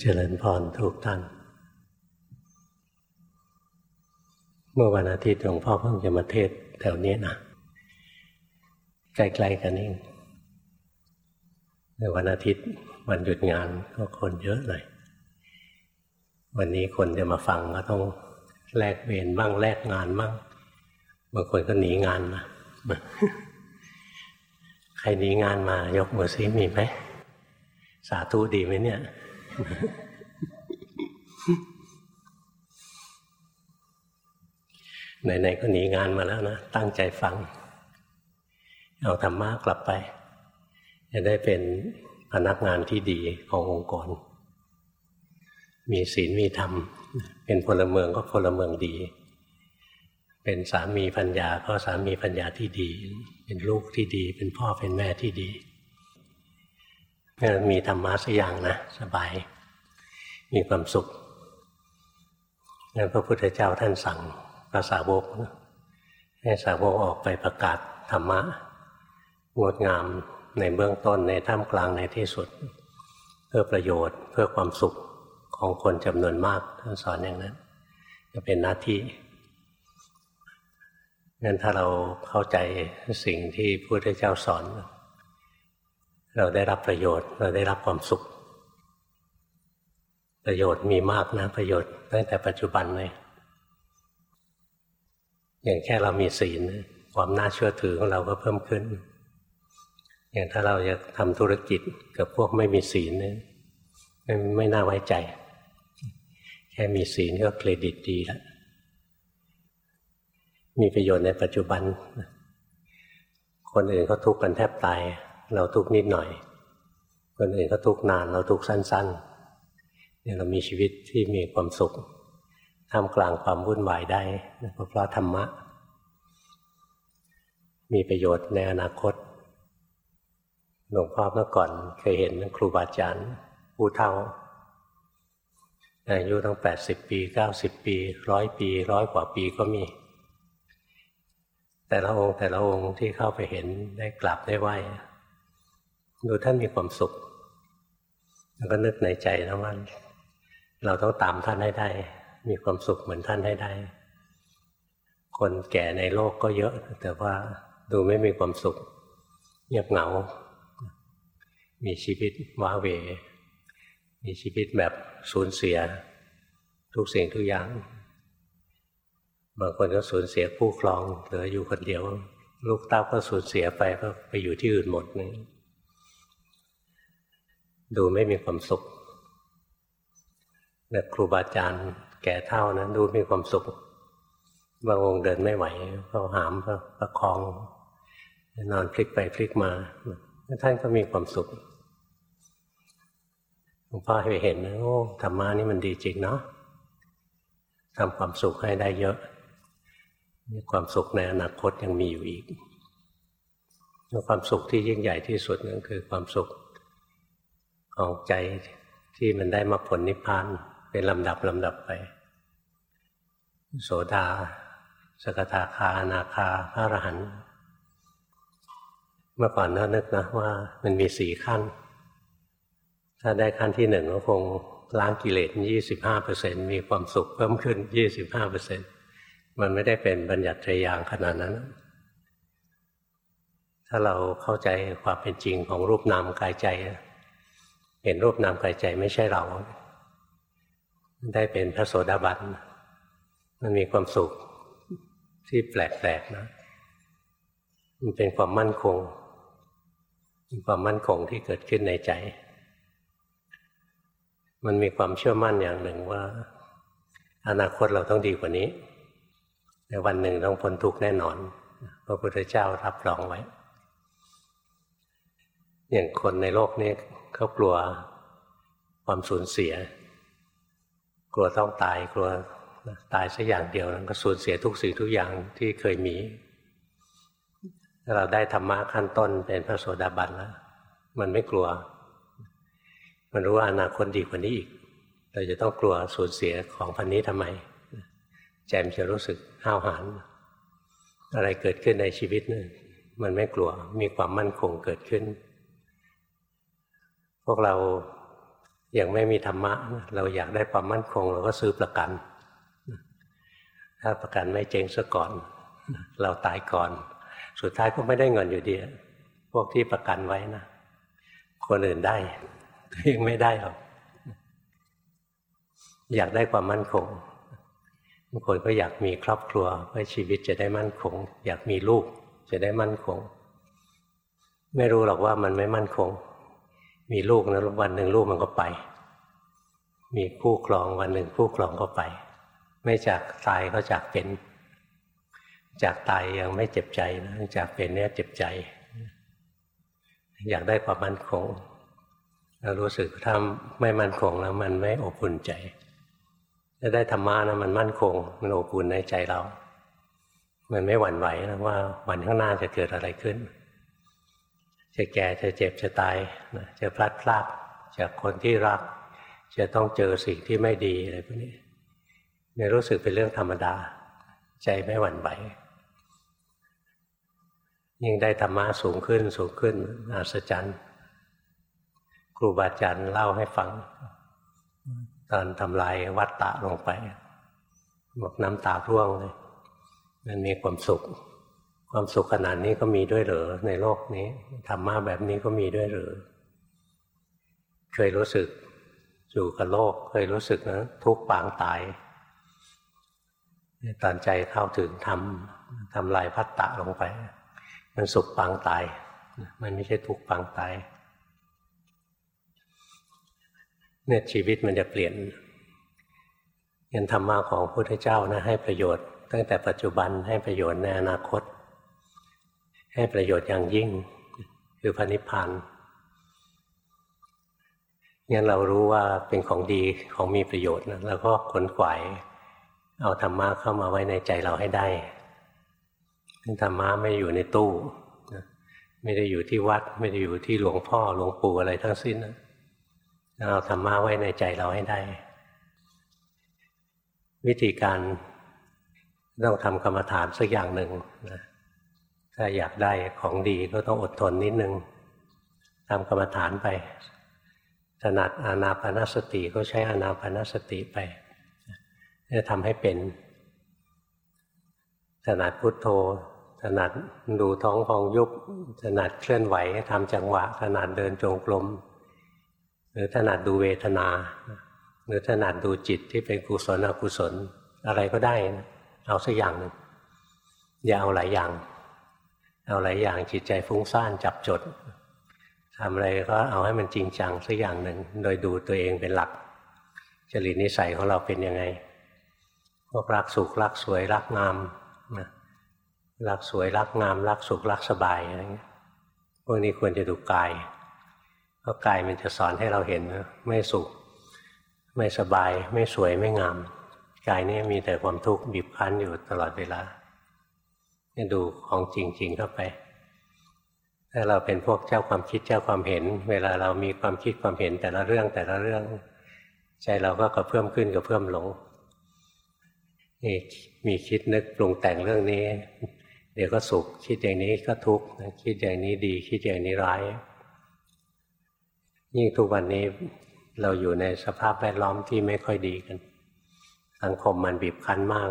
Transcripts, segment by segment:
เจริญพรทุกท่าน เมื่อวันอาทิตย์หลวงพ่อเพิ่งจะมาเทศแถวนี้นะใกล้ๆกันเองในวันอาทิตย์วันหยุดงานก็คนเยอะหน่อยวันนี้คนจะมาฟังก็ต้องแลกเวรบ้างแลกงานบ้างบางคนก็หนีงานมาใครหนีงานมายกมือซิมีไหมสาธุดีไหมเนี่ย ไหนๆก็หนีงานมาแล้วนะ ตั้งใจฟัง เอาธรรมะกลับไป จะได้เป็นพนักงานที่ดีขององค์กร มีศีลมีธรรม เป็นพลเมืองก็พลเมืองดี เป็นสามีพัญญาก็สามีพัญญาที่ดี เป็นลูกที่ดี เป็นพ่อเป็นแม่ที่ดี มีธรรมะสักอย่างนะสบาย มีความสุขงั้นพระพุทธเจ้าท่านสั่งภาษาวกให้สาวกออกไปประกาศธรรมะงดงามในเบื้องต้นในท่ามกลางในที่สุด เพื่อประโยชน์เพื่อความสุขของคนจำนวนมากท่านสอนอย่างนั้นจะเป็นหน้าที่งั้นถ้าเราเข้าใจสิ่งที่พระพุทธเจ้าสอน เราได้รับประโยชน์ เราได้รับความสุข ประโยชน์มีมากนะประโยชน์ตั้งแต่ปัจจุบันเลยอย่างแค่เรามีศีลความน่าเชื่อถือของเราก็เพิ่มขึ้น อย่างถ้าเราจะทำธุรกิจกับพวกไม่มีศีลเนี่ยไม่ไม่น่าไว้ใจ แค่มีศีลก็เครดิตดีแล้วมีประโยชน์ในปัจจุบัน คนอื่นเขาทุกข์กันแทบตาย เราทุกนิดหน่อย คนอื่นก็ทุกนาน เราทุกสั้น ๆ เนี่ยเรามีชีวิตที่มีความสุขท่ามกลางความวุ่นวายได้เพราะธรรมะ มีประโยชน์ในอนาคตหลวงพ่อเมื่อก่อนเคยเห็นครูบาอาจารย์ผู้เฒ่าอายุตั้งแปดสิบปีเก้าสิบปีร้อยปีร้อยกว่าปีก็มี แต่ละองค์แต่ละองค์ที่เข้าไปเห็นได้กลับได้ไหว ดูท่านมีความสุข แล้วก็นึกในใจนะว่าเราต้องตามท่านให้ได้ มีความสุขเหมือนท่านให้ได้ คนแก่ในโลกก็เยอะ แต่ว่าดูไม่มีความสุข เงียบเหงา มีชีวิตว้าเวมีชีวิตแบบสูญเสีย ทุกสิ่งทุกอย่าง บางคนก็สูญเสียผู้ครองเหลืออยู่คนเดียว ลูกเต้าก็สูญเสียไปก็ไปอยู่ที่อื่นหมดนี่ ดูไม่มีความสุขแต่ครูบาอาจารย์แก่เท่านะดูมีความสุขบางองค์เดินไม่ไหวเขาหามเขาประคอง นอนพลิกไปพลิกมา ท่านก็มีความสุขหลวงพ่อให้เห็นนะโอ้ธรรมะนี่มันดีจริงเนาะทำความสุขให้ได้เยอะความสุขในอนาคตยังมีอยู่อีก ความสุขที่ยิ่งใหญ่ที่สุดนั่นคือความสุข ของใจที่มันได้มาผลนิพพานเป็นลำดับลำดับไป โสดา สกทาคาอนาคาพระอรหันต์เมื่อก่อนน่านึกนะว่ามันมีสี่ขั้น ถ้าได้ขั้นที่หนึ่งก็คงล้างกิเลสยี่สิบห้าเปอร์เซ็นมีความสุขเพิ่มขึ้นยี่สิบห้าเปอร์เซ็นมันไม่ได้เป็นบัญญัติทรยางขนาดนั้น ถ้าเราเข้าใจความเป็นจริงของรูปนามกายใจ เห็นรูปนามกายใจไม่ใช่เรา ได้เป็นพระโสดาบันมันมีความสุขที่แปลกๆนะ มันเป็นความมั่นคงเป็นความมั่นคงที่เกิดขึ้นในใจ มันมีความเชื่อมั่นอย่างหนึ่งว่า อนาคตเราต้องดีกว่านี้ในวันหนึ่งต้องพ้นทุกข์แน่นอน พระพุทธเจ้ารับรองไว้ อย่างคนในโลกนี้ เขากลัวความสูญเสีย กลัวต้องตายกลัวตายสักอย่างเดียวก็สูญเสียทุกสิ่งทุกอย่างที่เคยมีถ้าเราได้ธรรมะขั้นต้นเป็นพระโสดาบันแล้ว มันไม่กลัว มันรู้ว่าอนาคตดีกว่านี้อีก เราจะต้องกลัวสูญเสียของพันนี้ทำไม แจมจะรู้สึกห้าวหาญอะไรเกิดขึ้นในชีวิตนี่มันไม่กลัวมีความมั่นคงเกิดขึ้น พวกเรายังไม่มีธรรมะ เราอยากได้ความมั่นคง เราก็ซื้อประกัน ถ้าประกันไม่เจ๊งซะก่อน เราตายก่อน สุดท้ายก็ไม่ได้เงินอยู่ดีพวกที่ประกันไว้นะคนอื่นได้ยังไม่ได้หรอกอยากได้ความมั่นคงบางคนก็อยากมีครอบครัวเพื่อชีวิตจะได้มั่นคง อยากมีลูกจะได้มั่นคง ไม่รู้หรอกว่ามันไม่มั่นคง มีลูกนะวันหนึ่งลูกมันก็ไป มีคู่ครองวันหนึ่งคู่ครองก็ไป ไม่จากตายก็จากเป็น จากตายยังไม่เจ็บใจนะจากเป็นเนี่ยเจ็บใจ อยากได้ความมั่นคงเรารู้สึกถ้าไม่มั่นคงแล้วมันไม่อบอุ่นใจถ้าได้ธรรมะนะมันมั่นคง มันอบอุ่นในใจเรา มันไม่หวั่นไหวนะว่าวันข้างหน้าจะเกิดอะไรขึ้น จะแก่จะเจ็บจะตายนะจะพลัดพรากจากคนที่รัก จะต้องเจอสิ่งที่ไม่ดีอะไรพวกนี้เนี่ยรู้สึกเป็นเรื่องธรรมดา ใจไม่หวั่นไหวยิ่งได้ธรรมะสูงขึ้นสูงขึ้นอัศจรรย์ครูบาอาจารย์เล่าให้ฟัง ตอนทำลายวัตตะลงไปบอกน้ำตาร่วงเลย มันมีความสุข ความสุขขนาดนี้ก็มีด้วยเหรอในโลกนี้ธรรมะแบบนี้ก็มีด้วยเหรอเคยรู้สึกอยู่กับโลก เคยรู้สึกนะทุกปางตายตอนใจเข้าถึงทำทำลายพัตตะลงไป มันสุขปางตาย มันไม่ใช่ทุกปางตายเนี่ยชีวิตมันจะเปลี่ยนยันธรรมะของพระพุทธเจ้านะให้ประโยชน์ ตั้งแต่ปัจจุบันให้ประโยชน์ในอนาคต ให้ประโยชน์อย่างยิ่ง คือพระนิพพานงั้นเรารู้ว่าเป็นของดีของมีประโยชน์นะแล้วก็ขนขวาย เอาธรรมะเข้ามาไว้ในใจเราให้ได้ธรรมะไม่อยู่ในตู้ไม่ได้อยู่ที่วัด ไม่ได้อยู่ที่หลวงพ่อหลวงปู่อะไรทั้งสิ้นนะเอาธรรมะไว้ในใจเราให้ได้ วิธีการต้องทำกรรมฐานสักอย่างหนึ่งนะ ถ้าอยากได้ของดีก็ต้องอดทนนิดนึงทำกรรมฐานไปถนัดอานาปนาสติก็ใช้อานาปนาสติไปจะทำให้เป็นถนัดพุทโธถนัดดูท้องฟองยุบถนัดเคลื่อนไหวทำจังหวะถนัดเดินจงกรมหรือถนัดดูเวทนา หรือถนัดดูจิตที่เป็นกุศลอกุศล อะไรก็ได้นะเอาสักอย่างหนึ่งอย่าเอาหลายอย่าง เอาหลายอย่างจิตใจฟุ้งซ่านจับจดทำอะไรก็เอาให้มันจริงจังสักอย่างหนึ่งโดยดูตัวเองเป็นหลัก จริตนิสัยของเราเป็นยังไง พวกรักสุขรักสวยรักงามนะรักสวยรักงาม รักสุขรักสบายอะไรเงี้ยพวกนี้ควรจะดูกายเพราะกายมันจะสอนให้เราเห็นไม่สุข ไม่สบาย ไม่สวยไม่งามกายนี้มีแต่ความทุกข์บีบคั้นอยู่ตลอดเวลา ดูของจริงๆเข้าไป ถ้าเราเป็นพวกเจ้าความคิดเจ้าความเห็น เวลาเรามีความคิดความเห็นแต่ละเรื่องแต่ละเรื่อง ใจเราก็กระเพื่อมขึ้นกระเพื่อมลงนี่มีคิดนึกปรุงแต่งเรื่องนี้ เดี๋ยวก็สุข คิดอย่างนี้ก็ทุกข์คิดอย่างนี้ดีคิดอย่างนี้ร้าย ยิ่งทุกวันนี้เราอยู่ในสภาพแวดล้อมที่ไม่ค่อยดีกัน สังคมมันบีบคั้นมาก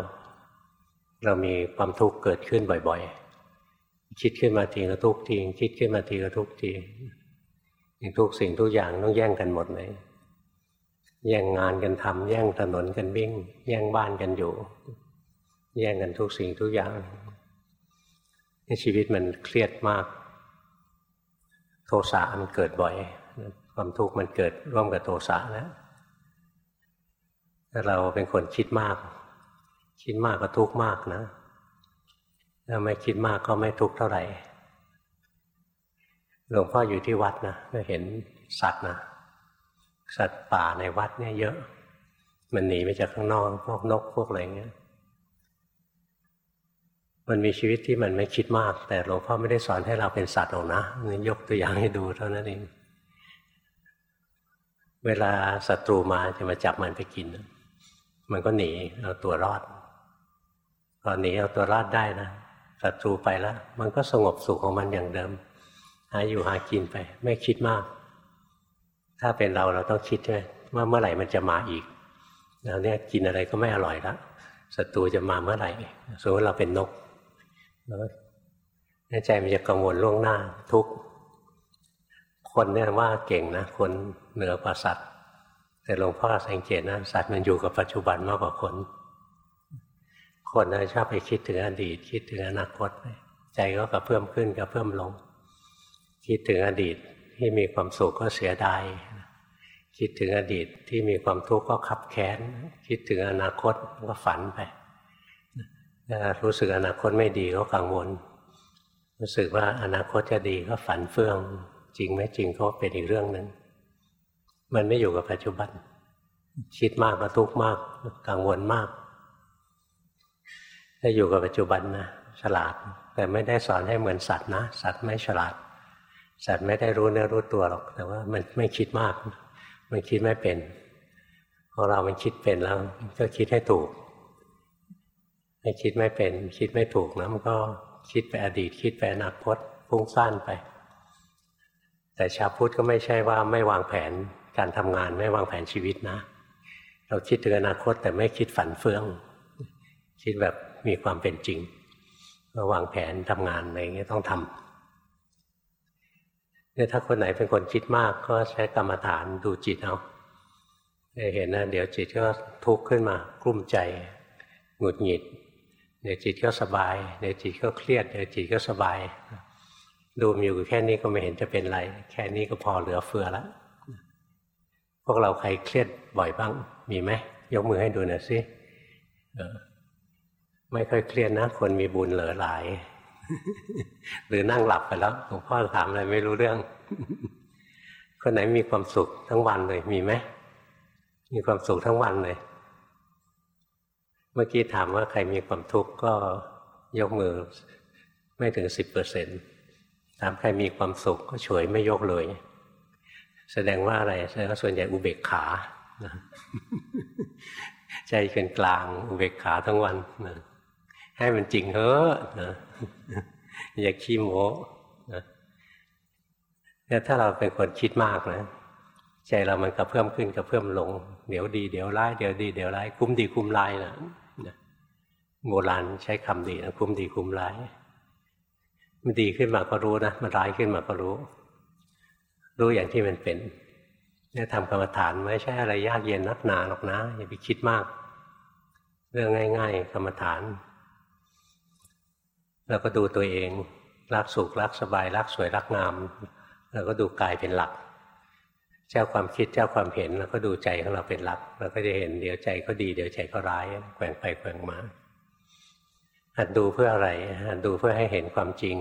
เรามีความทุกข์เกิดขึ้นบ่อยๆ คิดขึ้นมาทีก็ทุกทีคิดขึ้นมาทีก็ทุกทีทุกสิ่งทุกอย่างต้องแย่งกันหมดเลยแย่งงานกันทำแย่งถนนกันวิ่ง แย่งบ้านกันอยู่ แย่งกันทุกสิ่งทุกอย่างชีวิตมันเครียดมาก โทสะมันเกิดบ่อย ความทุกข์มันเกิดร่วมกับโทสะแล้วถ้าเราเป็นคนคิดมาก คิดมากก็ทุกข์มากนะถ้าไม่คิดมากก็ไม่ทุกข์เท่าไหร่หลวงพ่ออยู่ที่วัดนะก็เห็นสัตว์นะสัตว์ป่าในวัดเนี่ยเยอะ มันหนีไปจากข้างนอกพวกนกพวกอะไรเงี้ย มันมีชีวิตที่มันไม่คิดมาก แต่หลวงพ่อไม่ได้สอนให้เราเป็นสัตว์หรอกนะนี่ยกตัวอย่างให้ดูเท่านั้นเอง เวลาศัตรูมาจะมาจับมันไปกิน มันก็หนีเอาตัวรอด พอหนีเอาตัวรอดได้นะศัตรูไปแล้ว มันก็สงบสุขของมันอย่างเดิม หาอยู่หากินไป ไม่คิดมาก ถ้าเป็นเราเราต้องคิดใช่ไหมว่าเมื่อไหร่มันจะมาอีกแล้วเนี่ยกินอะไรก็ไม่อร่อยแล้วศัตรูจะมาเมื่อไหร่สมมติเราเป็นนกแล้วใจมันจะกังวลล่วงหน้าทุกคนเนี่ยว่าเก่งนะ คนเหนือกว่าสัตว์ แต่หลวงพ่อสังเกตนะ สัตว์มันอยู่กับปัจจุบันมากกว่าคน คนนะชอบไปคิดถึงอดีต คิดถึงอนาคตใจก็กระเพิ่มขึ้นกระเพิ่มลง คิดถึงอดีตที่มีความสุขก็เสียดายคิดถึงอดีตที่มีความทุกข์ก็ขับแค้น คิดถึงอนาคตก็ฝันไปรู้สึกอนาคตไม่ดีก็กังวล รู้สึกว่าอนาคตจะดีก็ฝันเฟื่อง จริงไหมจริงก็เป็นอีกเรื่องหนึ่งมันไม่อยู่กับปัจจุบัน คิดมากก็ทุกข์มาก กังวลมาก ถ้าอยู่กับปัจจุบันนะฉลาด แต่ไม่ได้สอนให้เหมือนสัตว์นะ สัตว์ไม่ฉลาด สัตว์ไม่ได้รู้เนื้อรู้ตัวหรอก แต่ว่ามันไม่คิดมาก มันคิดไม่เป็นพอเรามันคิดเป็นแล้วก็คิดให้ถูกไม่คิดไม่เป็น คิดไม่ถูกนะมันก็คิดไปอดีต คิดไปอนาคตพุ่งสั้นไป แต่ชาวพุทธก็ไม่ใช่ว่าไม่วางแผนการทำงานไม่วางแผนชีวิตนะ เราคิดถึงอนาคตแต่ไม่คิดฝันเฟื่อง คิดแบบ มีความเป็นจริงราวางแผนทำงานอะไรเงี้ยต้องทำเนี่ยถ้าคนไหนเป็นคนคิดมากก็ใช้กรรมฐานดูจิตเอาเห็นนะเดี๋ยวจิตก็ทุกข์ขึ้นมากลุ้มใจหงุดหงิดเดี๋ยวจิตก็สบายเดี๋ยวจิตก็เครียดเดี๋ยวจิตก็สบาย ดูมีอยู่แค่นี้ก็ไม่เห็นจะเป็นไร แค่นี้ก็พอเหลือเฟือแล้วพวกเราใครเครียดบ่อยบ้าง มีไหมยกมือให้ดูหน่อยสิ ไม่ค่อยเครียดนะ คนมีบุญเหลือหลาย หรือนั่งหลับไปแล้วหลวงพ่อถามอะไรไม่รู้เรื่อง คนไหนมีความสุขทั้งวันเลยมีไหมมีความสุขทั้งวันเลย เมื่อกี้ถามว่าใครมีความทุกข์ก็ยกมือไม่ถึงสิบเปอร์เซ็นต์ถามใครมีความสุขก็เฉยไม่ยกเลย แสดงว่าอะไรแสดงว่าส่วนใหญ่อุเบกขาใจเป็นกลางอุเบกขาทั้งวันนะ ให้มันจริงเถอะนะอย่าขี้โม้นะเนี่ยถ้าเราเป็นคนคิดมากนะ ใจเรามันกระเพื่อมขึ้นกระเพื่อมลง เดี๋ยวดีเดี๋ยวร้ายเดี๋ยวดีเดี๋ยวร้ายคุ้มดีคุ้มร้ายนะโบราณใช้คำดีนะคุ้มดีคุ้มร้ายมันดีขึ้นมาก็รู้นะมันร้ายขึ้นมาก็รู้ รู้อย่างที่มันเป็นเนี่ยทำกรรมฐานไม่ใช่อะไรยากเย็นนักหนาหรอกนะอย่าไปคิดมาก เรื่องง่าย ๆ กรรมฐาน เราก็ดูตัวเองรักสุขรักสบายรักสวยรักงามเราก็ดูกายเป็นหลัก เจ้าความคิดเจ้าความเห็นเราก็ดูใจของเราเป็นหลัก เราก็จะเห็นเดี๋ยวใจก็ดีเดี๋ยวใจก็ร้ายแกว่งไปแกว่งมาหัดดูเพื่ออะไรหัดดูเพื่อให้เห็นความจริง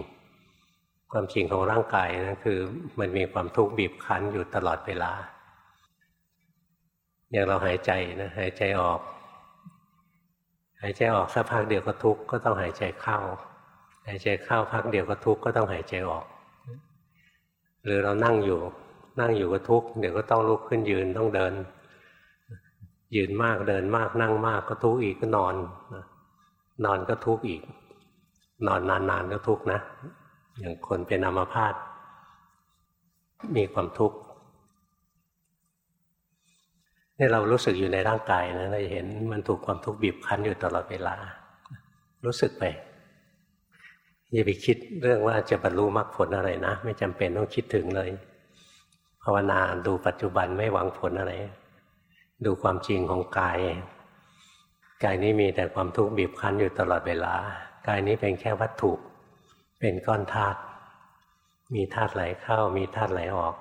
ความจริงของร่างกายนะคือ มันมีความทุกข์บีบคั้นอยู่ตลอดเวลา อย่างเราหายใจนะหายใจออก หายใจออกสักพักเดียวก็ทุกข์ก็ต้องหายใจเข้า หายใจเข้าพักเดียวก็ทุกข์ก็ต้องหายใจออก หรือเรานั่งอยู่ นั่งอยู่ก็ทุกข์เดี๋ยวก็ต้องลุกขึ้นยืนต้องเดิน ยืนมากเดินมากนั่งมากก็ทุกข์อีกก็นอน นอนก็ทุกข์อีก นอนนานๆก็ทุกข์นะ อย่างคนเป็นอัมพาตมีความทุกข์นี่เรารู้สึกอยู่ในร่างกายนะเราเห็นมันถูกความทุกข์บีบคั้นอยู่ตลอดเวลา รู้สึกไป อย่าไปคิดเรื่องว่าจะบรรลุมรรคผลอะไรนะ ไม่จำเป็นต้องคิดถึงเลย ภาวนาดูปัจจุบันไม่หวังผลอะไร ดูความจริงของกาย กายนี้มีแต่ความทุกข์บีบคั้นอยู่ตลอดเวลา กายนี้เป็นแค่วัตถุ เป็นก้อนธาตุมีธาตุไหลเข้า มีธาตุไหลออก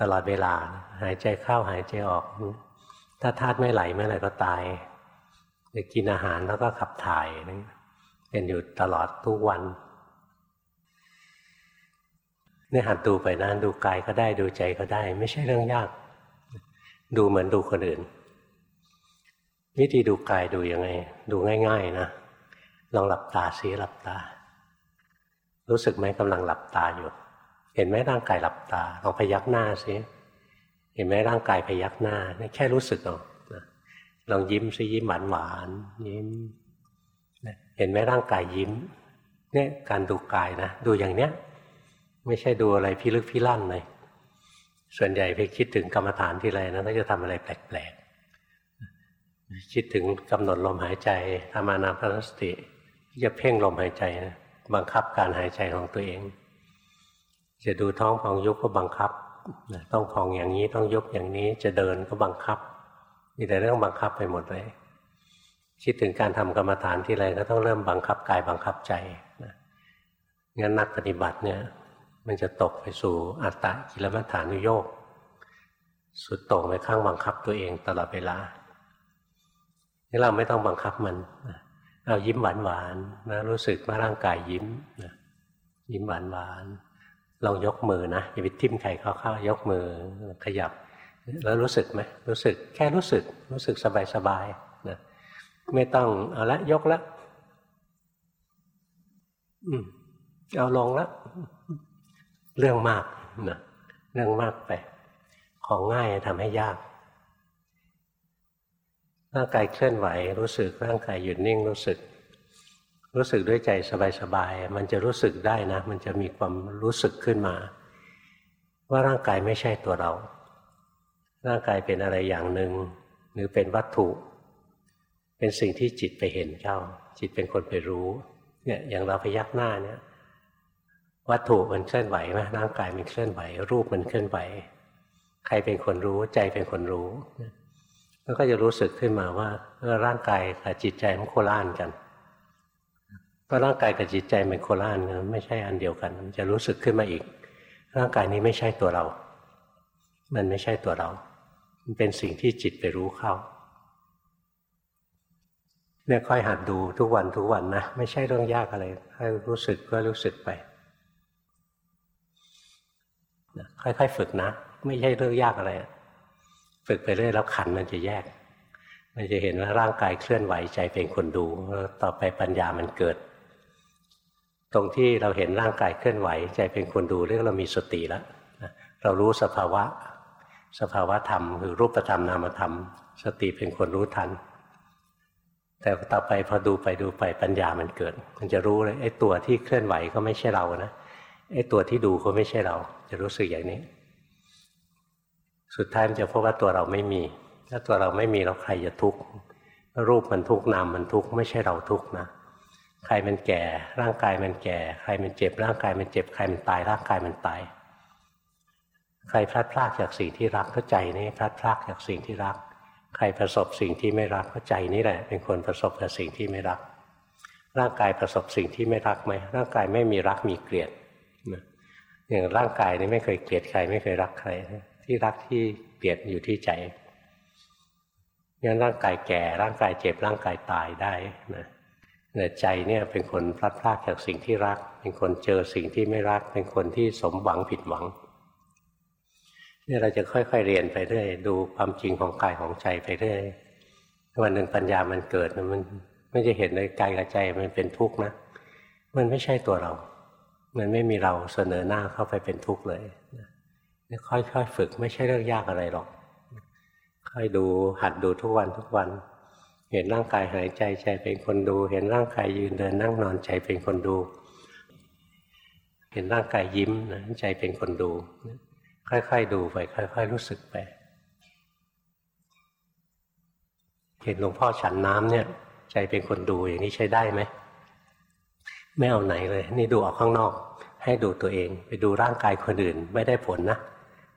ตลอดเวลา หายใจเข้าหายใจออก ถ้าธาตุไม่ไหลเมื่อไหร่ก็ตายจะกินอาหารแล้วก็ขับถ่ายนี่ เป็นอยู่ตลอดทุกวันนี่หัดดูไปนะดูกายก็ได้ดูใจก็ได้ ไม่ใช่เรื่องยาก ดูเหมือนดูคนอื่น วิธีดูกายดูยังไง ดูง่าย ๆ นะลองหลับตาสิหลับตา รู้สึกไหมกำลังหลับตาอยู่ เห็นไหมร่างกายหลับตาลองพยักหน้าสิเห็นไหมร่างกายพยักหน้าแค่รู้สึกเอาลองยิ้มซิยิ้มหวานหวานยิ้ม เห็นไหมร่างกายยิ้มเนี่ยการดูกายนะ ดูอย่างเนี้ย ไม่ใช่ดูอะไรพิลึกพิลั่นเลย ส่วนใหญ่ไปคิดถึงกรรมฐานที่ไรนะก็จะทำอะไรแปลกๆคิดถึงกำหนดลมหายใจทำอานาปนสติจะเพ่งลมหายใจนะบังคับการหายใจของตัวเอง จะดูท้องพองยุบก็บังคับ ต้องพองอย่างนี้ต้องยุบอย่างนี้จะเดินก็บังคับ มีแต่เรื่องบังคับไปหมดเลย คิดถึงการทำกรรมฐานที่ไรก็ต้องเริ่มบังคับกายบังคับใจนะงั้นนักปฏิบัติเนี่ย มันจะตกไปสู่อัตตะกิลมัฏฐานุโยกสุดโต่งไปข้างบังคับตัวเองตลอดเวลานี่เราไม่ต้องบังคับมันเอายิ้มหวานหวานนะรู้สึกว่าร่างกายยิ้มนะยิ้มหวานหวานลองยกมือนะอย่าไปทิ่มใครเข้าๆยกมือขยับ แล้วรู้สึกไหมรู้สึกแค่รู้สึกรู้สึกสบายๆนะ ไม่ต้องเอาละยกละ อืมเอาลงละ เรื่องมากนะเรื่องมากไป ของง่ายทำให้ยาก ร่างกายเคลื่อนไหว รู้สึกร่างกายหยุดนิ่งรู้สึก รู้สึกด้วยใจสบายๆมันจะรู้สึกได้นะ มันจะมีความรู้สึกขึ้นมา ว่าร่างกายไม่ใช่ตัวเรา ร่างกายเป็นอะไรอย่างหนึ่งหรือเป็นวัตถุ เป็นสิ่งที่จิตไปเห็นเข้า จิตเป็นคนไปรู้ เนี่ยอย่างเราพยักหน้าเนี่ย วัตถุมันเคลื่อนไหวไหมร่างกายมันเคลื่อนไหว รูปมันเคลื่อนไหว ใครเป็นคนรู้ใจเป็นคนรู้แล้วก็จะรู้สึกขึ้นมาว่าร่างกายกับจิตใจมันโคล่านกันเพราะร่างกายกับจิตใจเป็นโคล่านไม่ใช่อันเดียวกัน มันจะรู้สึกขึ้นมาอีก ร่างกายนี้ไม่ใช่ตัวเรา มันไม่ใช่ตัวเรา มันเป็นสิ่งที่จิตไปรู้เข้า เนี่ยค่อยหัดดูทุกวันทุกวันนะ ไม่ใช่เรื่องยากอะไรให้รู้สึกก็รู้สึกไปค่อยๆฝึกนะ ไม่ใช่เรื่องยากอะไร ฝึกไปเรื่อยแล้วขันมันจะแยก มันจะเห็นว่าร่างกายเคลื่อนไหวใจเป็นคนดูต่อไปปัญญามันเกิด ตรงที่เราเห็นร่างกายเคลื่อนไหว ใจเป็นคนดูเรียกเรามีสติแล้วเรารู้สภาวะ สภาวะธรรมคือรูปธรรมนามธรรม สติเป็นคนรู้ทัน แต่ต่อไปพอดูไปดูไปปัญญามันเกิด มันจะรู้เลยไอ้ตัวที่เคลื่อนไหวก็ไม่ใช่เรานะไอ้ตัวที่ดูก็ไม่ใช่เรา จะรู้สึกอย่างนี้ สุดท้ายมันจะพบว่าตัวเราไม่มี ถ้าตัวเราไม่มีเราใครจะทุกข์รูปมันทุกข์นามมันทุกข์ไม่ใช่เราทุกข์นะใครมันแก่ ร่างกายมันแก่ ใครมันเจ็บ ร่างกายมันเจ็บใครมันตาย ร่างกายมันตาย ใครพลัดพรากจากสิ่งที่รักก็ใจนี่พลัดพรากจากสิ่งที่รัก ใครประสบสิ่งที่ไม่รักก็ใจนี่แหละ เป็นคนประสบกับสิ่งที่ไม่รัก ร่างกายประสบสิ่งที่ไม่รักไหมร่างกายไม่มีรักมีเกลียดอย่างร่างกายนี่ไม่เคยเกลียดใคร ไม่เคยรักใคร ที่รักที่เกลียดอยู่ที่ใจงั้นร่างกายแก่ร่างกายเจ็บร่างกายตายได้นะแต่ใจเนี่ยเป็นคนพลัดพรากจากสิ่งที่รัก เป็นคนเจอสิ่งที่ไม่รัก เป็นคนที่สมหวังผิดหวัง นี่เราจะค่อยๆเรียนไปเรื่อยดูความจริงของกายของใจไปเรื่อยวันหนึ่งปัญญามันเกิดมันไม่จะเห็นในกายกับใจมันเป็นทุกข์นะ มันไม่ใช่ตัวเรา มันไม่มีเราเสนอหน้าเข้าไปเป็นทุกข์เลยนี่ค่อยๆฝึกไม่ใช่เรื่องยากอะไรหรอก ค่อยดูหัดดูทุกวันทุกวัน เห็นร่างกายหายใจใจเป็นคนดู เห็นร่างกายยืนเดินนั่งนอนใจเป็นคนดู เห็นร่างกายยิ้มนะใจเป็นคนดู ค่อยๆดูไป ค่อยๆรู้สึกไป เห็นหลวงพ่อฉันน้ำเนี่ย ใจเป็นคนดูอย่างนี้ใช้ได้ไหมไม่เอาไหนเลย นี่ดูออกข้างนอก ให้ดูตัวเอง ไปดูร่างกายคนอื่นไม่ได้ผลนะ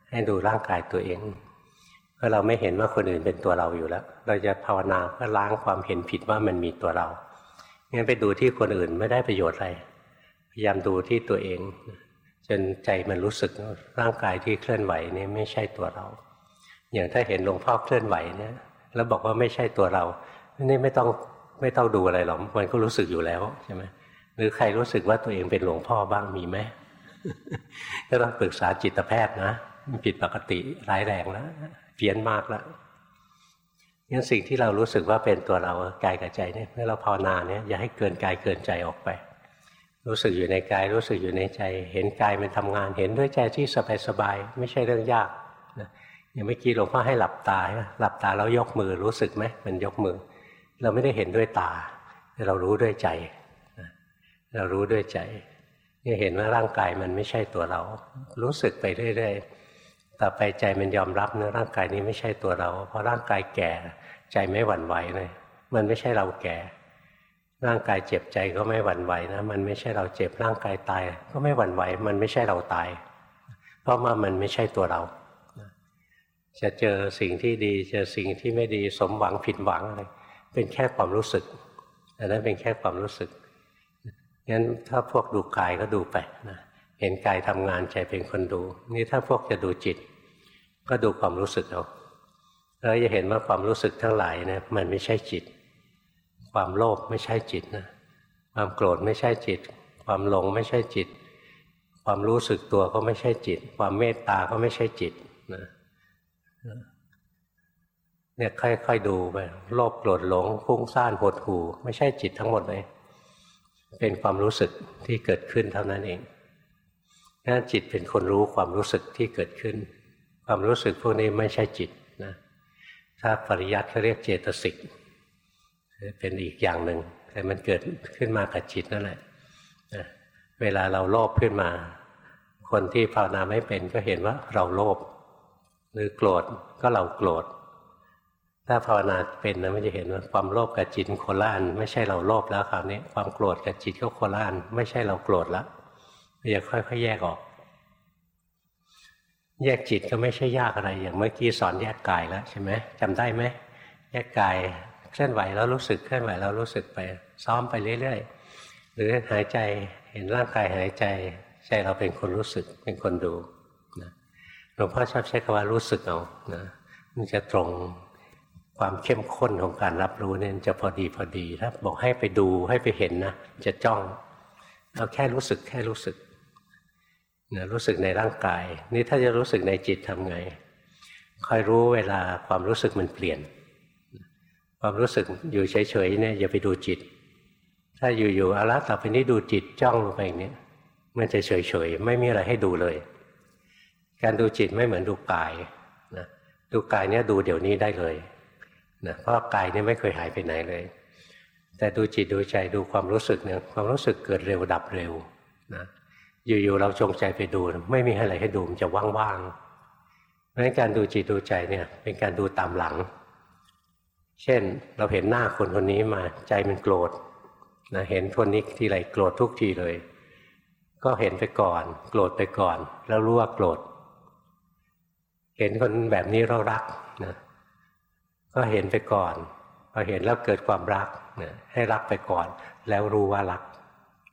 ให้ดูร่างกายตัวเองเพราะเราไม่เห็นว่าคนอื่นเป็นตัวเราอยู่แล้ว เราจะภาวนาเพื่อล้างความเห็นผิดว่ามันมีตัวเรางั้นไปดูที่คนอื่นไม่ได้ประโยชน์อะไรพยายามดูที่ตัวเอง จนใจมันรู้สึกร่างกายที่เคลื่อนไหวนี่ไม่ใช่ตัวเรา อย่างถ้าเห็นหลวงพ่อเคลื่อนไหวเนี่ย แล้วบอกว่าไม่ใช่ตัวเรานี่ไม่ต้องไม่ต้องดูอะไรหรอกมันก็รู้สึกอยู่แล้วใช่ไหมหรือใครรู้สึกว่าตัวเองเป็นหลวงพ่อบ้างมีไหมก็ต้องปรึกษาจิตแพทย์นะมันผิดปกติร้ายแรงแล้วเพี้ยนมากแล้วงั้นสิ่งที่เรารู้สึกว่าเป็นตัวเรากายกับใจเนี่ยเมื่อเราภาวนาเนี่ยอย่าให้เกินกายเกินใจออกไป รู้สึกอยู่ในกาย รู้สึกอยู่ในใจ เห็นกายมันทำงาน เห็นด้วยใจที่สบายๆไม่ใช่เรื่องยากนะอย่างเมื่อกี้หลวงพ่อให้หลับตาหลับตาแล้วยกมือรู้สึกไหมมันยกมือ เราไม่ได้เห็นด้วยตาแต่เรารู้ด้วยใจเรารู้ด้วยใจนี่เห็นว่าร่างกายมันไม่ใช่ตัวเรา รู้สึกไปเรื่อยๆต่อไปใจมันยอมรับเนื้อร่างกายนี้ไม่ใช่ตัวเรา เพราะร่างกายแก่ ใจไม่หวั่นไหวเลยมันไม่ใช่เราแก่ ร่างกายเจ็บใจก็ไม่หวั่นไหวนะมันไม่ใช่เราเจ็บร่างกายตาย ก็ไม่หวั่นไหว มันไม่ใช่เราตาย เพราะว่ามันไม่ใช่ตัวเรา จะเจอสิ่งที่ดีเจอสิ่งที่ไม่ดีสมหวังผิดหวังอะไรเป็นแค่ความรู้สึกอันนั้นเป็นแค่ความรู้สึกงั้นถ้าพวกดูกายก็ดูไปนะเห็นกายทำงานใจเป็นคนดู นี่ถ้าพวกจะดูจิต ก็ดูความรู้สึกเอาแล้วจะเห็นว่าความรู้สึกทั้งหลายนะมันไม่ใช่จิต ความโลภไม่ใช่จิตนะความโกรธไม่ใช่จิต ความหลงไม่ใช่จิต ความรู้สึกตัวก็ไม่ใช่จิต ความเมตตาก็ไม่ใช่จิตนะเนี่ยค่อยๆดูไปโลภโกรธหลงฟุ้งซ่านหดหู่ไม่ใช่จิตทั้งหมดเลย เป็นความรู้สึกที่เกิดขึ้นเท่านั้นเองนั่นจิตเป็นคนรู้ความรู้สึกที่เกิดขึ้น ความรู้สึกพวกนี้ไม่ใช่จิตนะถ้าปริยัติเขาเรียกเจตสิก เป็นอีกอย่างหนึ่ง แต่มันเกิดขึ้นมากับจิตนั่นแหละเวลาเราโลภขึ้นมา คนที่ภาวนาไม่เป็นก็เห็นว่าเราโลภหรือโกรธก็เราโกรธถ้าภาวนาเป็นนะมันจะเห็นว่าความโลภกับจิตโคล่านไม่ใช่เราโลภแล้วคราวนี้ความโกรธกับจิตก็โคล่านไม่ใช่เราโกรธแล้วจะค่อยๆแยกออก แยกจิตก็ไม่ใช่ยากอะไร อย่างเมื่อกี้สอนแยกกายแล้วใช่ไหมจำได้ไหมแยกกาย เคลื่อนไหวแล้วรู้สึกเคลื่อนไหวแล้วรู้สึกไป ซ้อมไปเรื่อยๆ หรือหายใจเห็นร่างกายหายใจใจเราเป็นคนรู้สึกเป็นคนดูนะหลวงพ่อชอบใช้คำว่ารู้สึกเอานะมันจะตรงความเข้มข้นของการรับรู้เนี่ยจะพอดีพอดีถ้าบอกให้ไปดูให้ไปเห็นนะจะจ้องเอาแค่รู้สึกแค่รู้สึกนะรู้สึกในร่างกาย นี่ถ้าจะรู้สึกในจิตทำไงคอยรู้เวลาความรู้สึกมันเปลี่ยน ความรู้สึกอยู่เฉยๆเนี่ยอย่าไปดูจิต ถ้าอยู่ๆอาละต่อไปนี้ดูจิตจ้องลงไปอย่างนี้มันจะเฉยๆไม่มีอะไรให้ดูเลย การดูจิตไม่เหมือนดูกายนะดูกายเนี่ยดูเดี๋ยวนี้ได้เลยนะเพราะกายนี่ไม่เคยหายไปไหนเลย แต่ดูจิตดูใจดูความรู้สึกเนี่ยความรู้สึกเกิดเร็วดับเร็วนะอยู่ๆเราจงใจไปดู ไม่มีอะไรให้ดูมันจะว่างๆเพราะฉะนั้นการดูจิตดูใจเนี่ยเป็นการดูตามหลัง เช่นเราเห็นหน้าคนคนนี้มาใจมันโกรธนะเห็นคนนี้ทีไรโกรธทุกทีเลย ก็เห็นไปก่อน โกรธไปก่อน แล้วรู้ว่าโกรธ เห็นคนแบบนี้เรารักนะก็เห็นไปก่อนพอเห็นแล้วเกิดความรักนะให้รักไปก่อน แล้วรู้ว่ารัก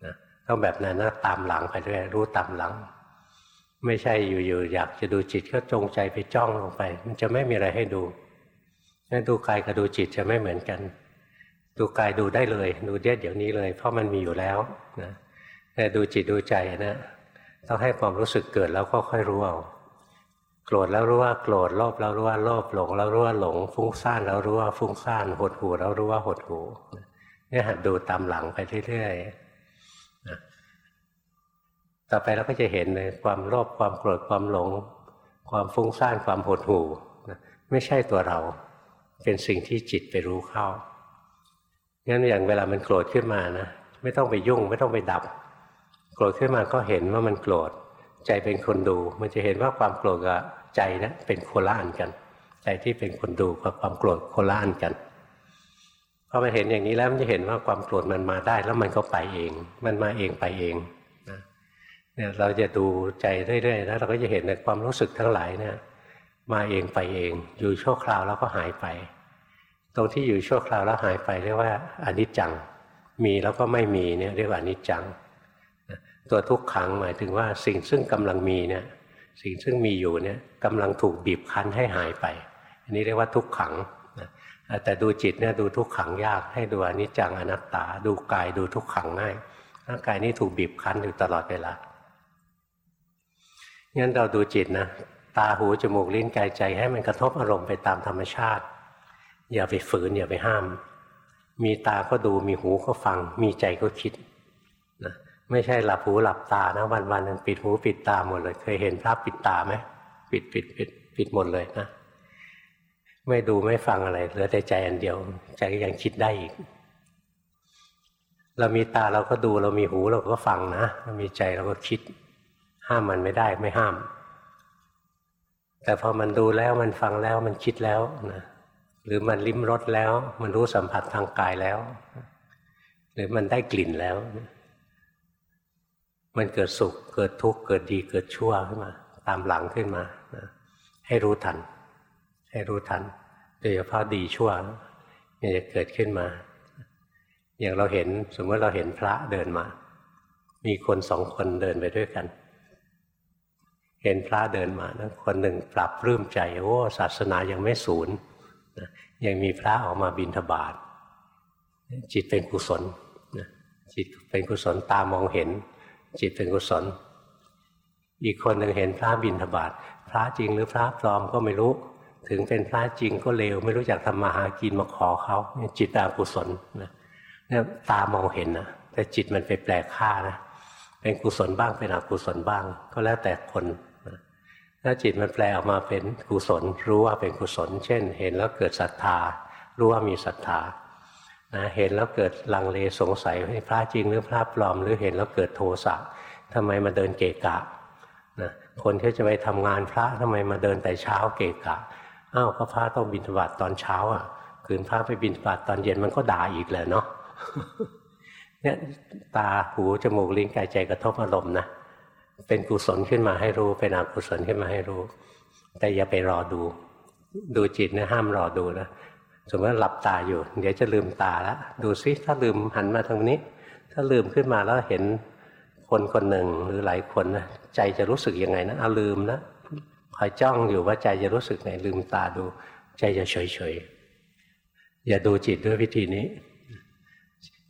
นะต้องแบบนั้นนะตามหลังไปเรื่อยรู้ตามหลัง ไม่ใช่อยู่ๆอยากจะดูจิตก็จงใจไปจ้องลงไป มันจะไม่มีอะไรให้ดู งั้นดูกายกับดูจิตจะไม่เหมือนกัน ดูกายดูได้เลย ดูเดี๋ยวนี้เลย เพราะมันมีอยู่แล้วนะแต่ดูจิตดูใจนะต้องให้ความรู้สึกเกิดแล้วก็ค่อยรู้เอาโกรธแล้วรู้ว่าโกรธโลภแล้วรู้ว่าโลภหลงแล้วรู้ว่าหลง ฟุ้งซ่านแล้วรู้ว่าฟุ้งซ่านหดหูแล้วรู้ว่าหดหูเนี่ยหัดดูตามหลังไปเรื่อยๆต่อไปเราก็จะเห็นเลยความโลภความโกรธความหลง ความฟุ้งซ่านความหดหูไม่ใช่ตัวเรา เป็นสิ่งที่จิตไปรู้เข้า งั้นอย่างเวลามันโกรธขึ้นมานะ ไม่ต้องไปยุ่งไม่ต้องไปดับ โกรธขึ้นมาก็เห็นว่ามันโกรธ ใจเป็นคนดู มันจะเห็นว่าความโกรธกับใจนะเป็นโคละอันกัน ใจที่เป็นคนดูกับความโกรธโคละอันกันพอมาเห็นอย่างนี้แล้วมันจะเห็นว่าความโกรธมันมาได้แล้วมันก็ไปเอง มันมาเองไปเองนะเนี่ยเราจะดูใจเรื่อยๆแล้วเราก็จะเห็นในความรู้สึกทั้งหลายเนี่ย มาเองไปเอง อยู่ชั่วคราวแล้วก็หายไป ตรงที่อยู่ชั่วคราวแล้วหายไปเรียกว่าอนิจจัง มีแล้วก็ไม่มีเนี่ยเรียกว่าอนิจจัง ตัวทุกขังหมายถึงว่าสิ่งซึ่งกำลังมีเนี่ยสิ่งซึ่งมีอยู่เนี่ยกำลังถูกบีบคั้นให้หายไป อันนี้เรียกว่าทุกขังแต่ดูจิตเนี่ยดูทุกขังยากให้ดูอนิจจังอนัตตา ดูกายดูทุกขังง่ายร่างกายนี้ถูกบีบคั้นอยู่ตลอดเวลางั้นเราดูจิตนะ ตาหูจมูกลิ้นกายใจ ให้มันกระทบอารมณ์ไปตามธรรมชาติ อย่าไปฝืน อย่าไปห้าม มีตาก็ดูมีหูก็ฟัง มีใจก็คิดนะไม่ใช่หลับหูหลับตานะวันวันหนึ่งปิดหูปิดตาหมดเลย เคยเห็นพระปิดตาไหมปิดปิดปิดปิดหมดเลยนะไม่ดูไม่ฟังอะไรเหลือแต่ใจอันเดียว ใจก็ยังคิดได้อีก เรามีตาเราก็ดูเรามีหูเราก็ฟังนะเรามีใจเราก็คิด ห้ามมันไม่ได้ไม่ห้าม แต่พอมันดูแล้วมันฟังแล้วมันคิดแล้วนะหรือมันลิ้มรสแล้ว มันรู้สัมผัสทางกายแล้ว หรือมันได้กลิ่นแล้ว มันเกิดสุข เกิดทุกข์ เกิดดีเกิดชั่วขึ้นมา ตามหลังขึ้นมานะให้รู้ทัน ให้รู้ทันโดยเฉพาะดีชั่วมันจะเกิดขึ้นมา อย่างเราเห็นสมมติเราเห็นพระเดินมา มีคนสองคนเดินไปด้วยกัน เห็นพระเดินมานะคนหนึ่งปรับรื้มใจโอ้ศาสนายังไม่สูญนะยังมีพระออกมาบินทบาทจิตเป็นกุศลนะจิตเป็นกุศลตามองเห็น จิตเป็นกุศล อีกคนหนึ่งเห็นพระบินทบาทพระจริงหรือพระปลอมก็ไม่รู้ ถึงเป็นพระจริงก็เลว ไม่รู้จักทำมาหากินมาขอเขาจิตตากุศลนะเนี่ยตามองเห็นนะแต่จิตมันไปแปลค่านะเป็นกุศลบ้างเป็นอกุศลบ้าง ก็แล้วแต่คน ถ้าจิตมันแปลออกมาเป็นกุศล รู้ว่าเป็นกุศล เช่น เห็นแล้วเกิดศรัทธา รู้ว่ามีศรัทธานะเห็นแล้วเกิดลังเลสงสัยให้พระจริงหรือพระปลอม หรือเห็นแล้วเกิดโทสะทำไมมาเดินเกะกะนะคนที่จะไปทำงานพระทำไมมาเดินแต่เช้าเกะกะอ้าวก็พระต้องบิณฑบาตตอนเช้าอะคืนพระไปบิณฑบาตตอนเย็นมันก็ด่าอีกแหละเนาะเนี่ยตาหูจมูกลิ้นกายใจกระทบอารมณ์นะ เป็นกุศลขึ้นมาให้รู้ เป็นอกุศลขึ้นมาให้รู้ แต่อย่าไปรอดู ดูจิตนะห้ามรอดูนะสมมติหลับตาอยู่ เดี๋ยวจะลืมตาแล้วดูซิถ้าลืมหันมาทางนี้ ถ้าลืมขึ้นมาแล้วเห็นคนคนหนึ่งหรือหลายคนนะใจจะรู้สึกยังไงนะเอาลืมนะคอยจ้องอยู่ว่าใจจะรู้สึกไงลืมตาดู ใจจะเฉยเฉยอย่าดูจิตด้วยวิธีนี้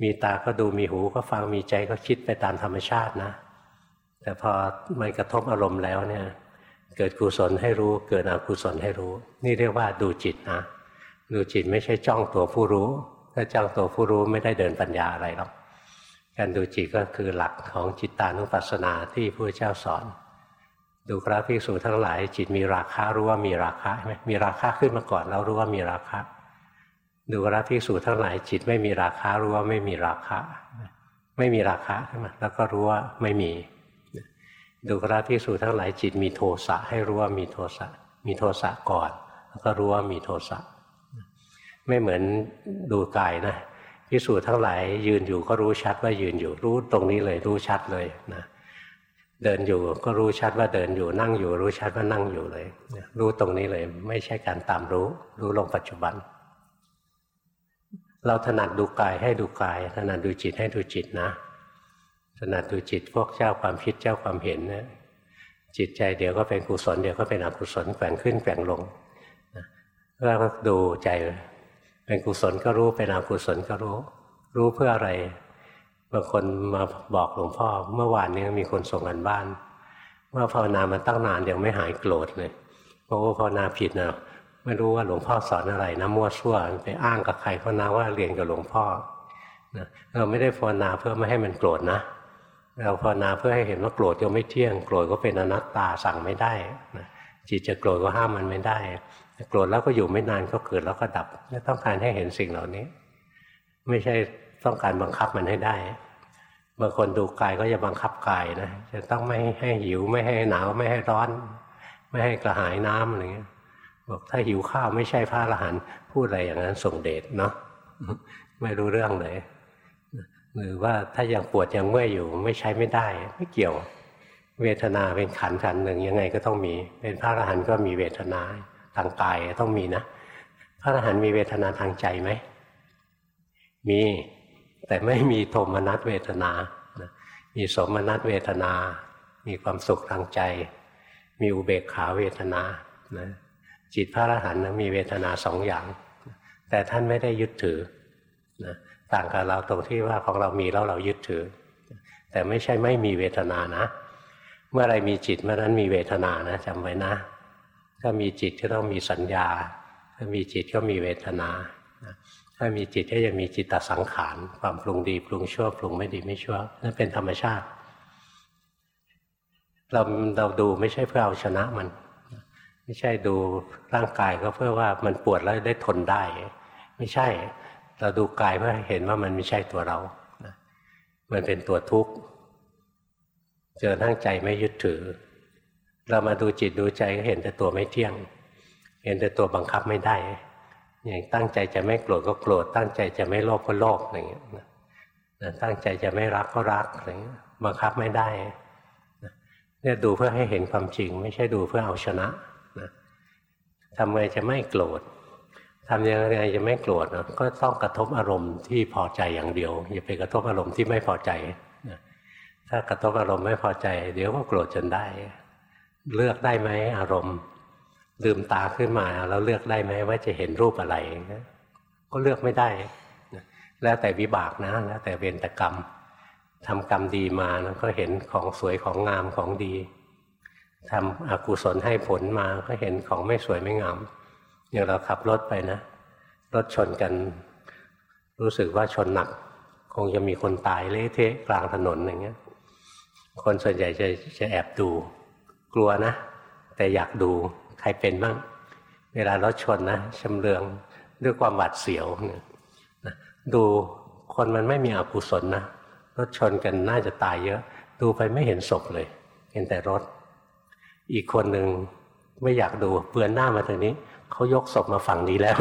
มีตาก็ดูมีหูก็ฟังมีใจก็คิดไปตามธรรมชาตินะ แต่พอมันกระทบอารมณ์แล้วเนี่ย เกิดกุศลให้รู้ เกิดอกุศลให้รู้ นี่เรียกว่าดูจิตนะ ดูจิตไม่ใช่จ้องตัวผู้รู้ ถ้าจ้องตัวผู้รู้ไม่ได้เดินปัญญาอะไรหรอก การดูจิตก็คือหลักของจิตตานุปัสสนาที่พระเจ้าสอน ดูพระภิกษุทั้งหลาย จิตมีราคะรู้ว่ามีราคะใช่ไหมมีราคะขึ้นมาก่อนเรารู้ว่ามีราคะดูพระภิกษุทั้งหลาย จิตไม่มีราคะรู้ว่าไม่มีราคะไม่มีราคะขึ้นมาแล้วก็รู้ว่าไม่มี ดูพระภิกษุทั้งหลายจิตมีโทสะให้รู้ว่ามีโทสะมีโทสะก่อน แล้วก็รู้ว่ามีโทสะไม่เหมือนดูกายนะพิสูจน์ทั้งหลายยืนอยู่ก็รู้ชัดว่ายืนอยู่รู้ตรงนี้เลยรู้ชัดเลยนะเดินอยู่ก็รู้ชัดว่าเดินอยู่นั่งอยู่ รู้ชัดว่านั่งอยู่เลย รู้ตรงนี้เลย ไม่ใช่การตามรู้ รู้ลงปัจจุบัน เราถนัดดูกายให้ดูกาย ถนัดดูจิตให้ดูจิตนะ ถนัดดูจิตพวกเจ้าความคิดเจ้าความเห็นนะจิตใจเดี๋ยวก็เป็นกุศลเดี๋ยวก็เป็นอกุศลแกว่งขึ้นแกว่งลงก็ดูใจ เป็นกุศลก็รู้เป็นอกุศลก็รู้ รู้เพื่ออะไรบางคนมาบอกหลวงพ่อเมื่อวานนี้มีคนส่งกันบ้านว่าภาวนามันตั้งนานยังไม่หายโกรธเลยเพราะว่าภาวนาผิดนะไม่รู้ว่าหลวงพ่อสอนอะไรนะมั่วซั่วไปอ้างกับใครเขานาว่าเรียนกับหลวงพ่อนะเราไม่ได้ภาวนาเพื่อไม่ให้มันโกรธนะ เราภาวนาเพื่อให้เห็นว่าโกรธก็ไม่เที่ยง โกรธก็เป็นอนัตตาสั่งไม่ได้นะจิตจะโกรธก็ห้ามมันไม่ได้ โกรธแล้วก็อยู่ไม่นานก็เกิดแล้วก็ดับไม่ต้องการให้เห็นสิ่งเหล่านี้ ไม่ใช่ต้องการบังคับมันให้ได้บางคนดูกายก็จะบังคับกายนะจะต้องไม่ให้หิวไม่ให้หนาวไม่ให้ร้อน ไม่ให้กระหายน้ำอะไรเงี้ยบอกถ้าหิวข้าวไม่ใช่พระอรหันต์พูดอะไรอย่างนั้นส่งเดชเนาะไม่รู้เรื่องเลย หรือว่าถ้ายังปวดยังเมื่อยอยู่ไม่ใช้ไม่ได้ ไม่เกี่ยว เวทนาเป็นขันขันหนึ่งยังไงก็ต้องมี เป็นพระอรหันต์ก็มีเวทนาทางกายต้องมีนะ พระอรหันต์มีเวทนาทางใจไหมมีแต่ไม่มีโทมนัสเวทนา มีสมนัสเวทนา มีความสุขทางใจ มีอุเบกขาเวทนานะจิตพระอรหันต์มีเวทนาสองอย่าง แต่ท่านไม่ได้ยึดถือ ต่างกับเราตรงที่ว่าของเรามีแล้วเรายึดถือ แต่ไม่ใช่ไม่มีเวทนานะ เมื่อไรมีจิตเมื่อนั้นมีเวทนานะจำไว้นะ ถ้ามีจิตก็ต้องมีสัญญา ถ้ามีจิตก็มีเวทนาถ้ามีจิตก็ยังมีจิตตสังขาร ความปรุงดีปรุงชั่วปรุงไม่ดีไม่ชั่วนั่นเป็นธรรมชาติ เราเราดูไม่ใช่เพื่อเอาชนะมัน ไม่ใช่ดูร่างกายก็เพื่อว่ามันปวดแล้วได้ทนได้ ไม่ใช่ เราดูกายเพื่อเห็นว่ามันไม่ใช่ตัวเรามันเป็นตัวทุกข์เจอทั้งใจไม่ยึดถือ เรามาดูจิตดูใจก็เห็นแต่ตัวไม่เที่ยง เห็นแต่ตัวบังคับไม่ได้ อย่างตั้งใจจะไม่โกรธก็โกรธ ตั้งใจจะไม่โลภก็โลภอะไรอย่างเงี้ยตั้งใจจะไม่รักก็รักอะไรเงี้ยบังคับไม่ได้เนี่ยดูเพื่อให้เห็นความจริง ไม่ใช่ดูเพื่อเอาชนะนะทำไงจะไม่โกรธ ทำยังไงจะไม่โกรธนะก็ต้องกระทบอารมณ์ที่พอใจอย่างเดียว อย่าไปกระทบอารมณ์ที่ไม่พอใจนะถ้ากระทบอารมณ์ไม่พอใจ เดี๋ยวก็โกรธจนได้ เลือกได้ไหมอารมณ์ลืมตาขึ้นมาแล้วเลือกได้ไหมว่าจะเห็นรูปอะไร ก็เลือกไม่ได้ แล้วแต่วิบากนะ แล้วแต่เวรตกรรมทำกรรมดีมาแล้วก็เห็นของสวยของงามของดีทำอกุศลให้ผลมาก็เห็นของไม่สวยไม่งาม อย่างเราขับรถไปนะ รถชนกัน รู้สึกว่าชนหนัก คงจะมีคนตายเละเทะกลางถนนอย่างเงี้ย คนส่วนใหญ่จะจะแอบดู กลัวนะ แต่อยากดูใครเป็นบ้าง เวลารถชนนะชำเลืองด้วยความหวาดเสียวเนี่ยดูคนมันไม่มีอกุศลนะรถชนกันน่าจะตายเยอะ ดูไปไม่เห็นศพเลย เห็นแต่รถ อีกคนหนึ่งไม่อยากดูเปลือนหน้ามาทางนี้ เขายกศพมาฝั่งนี้แล้ว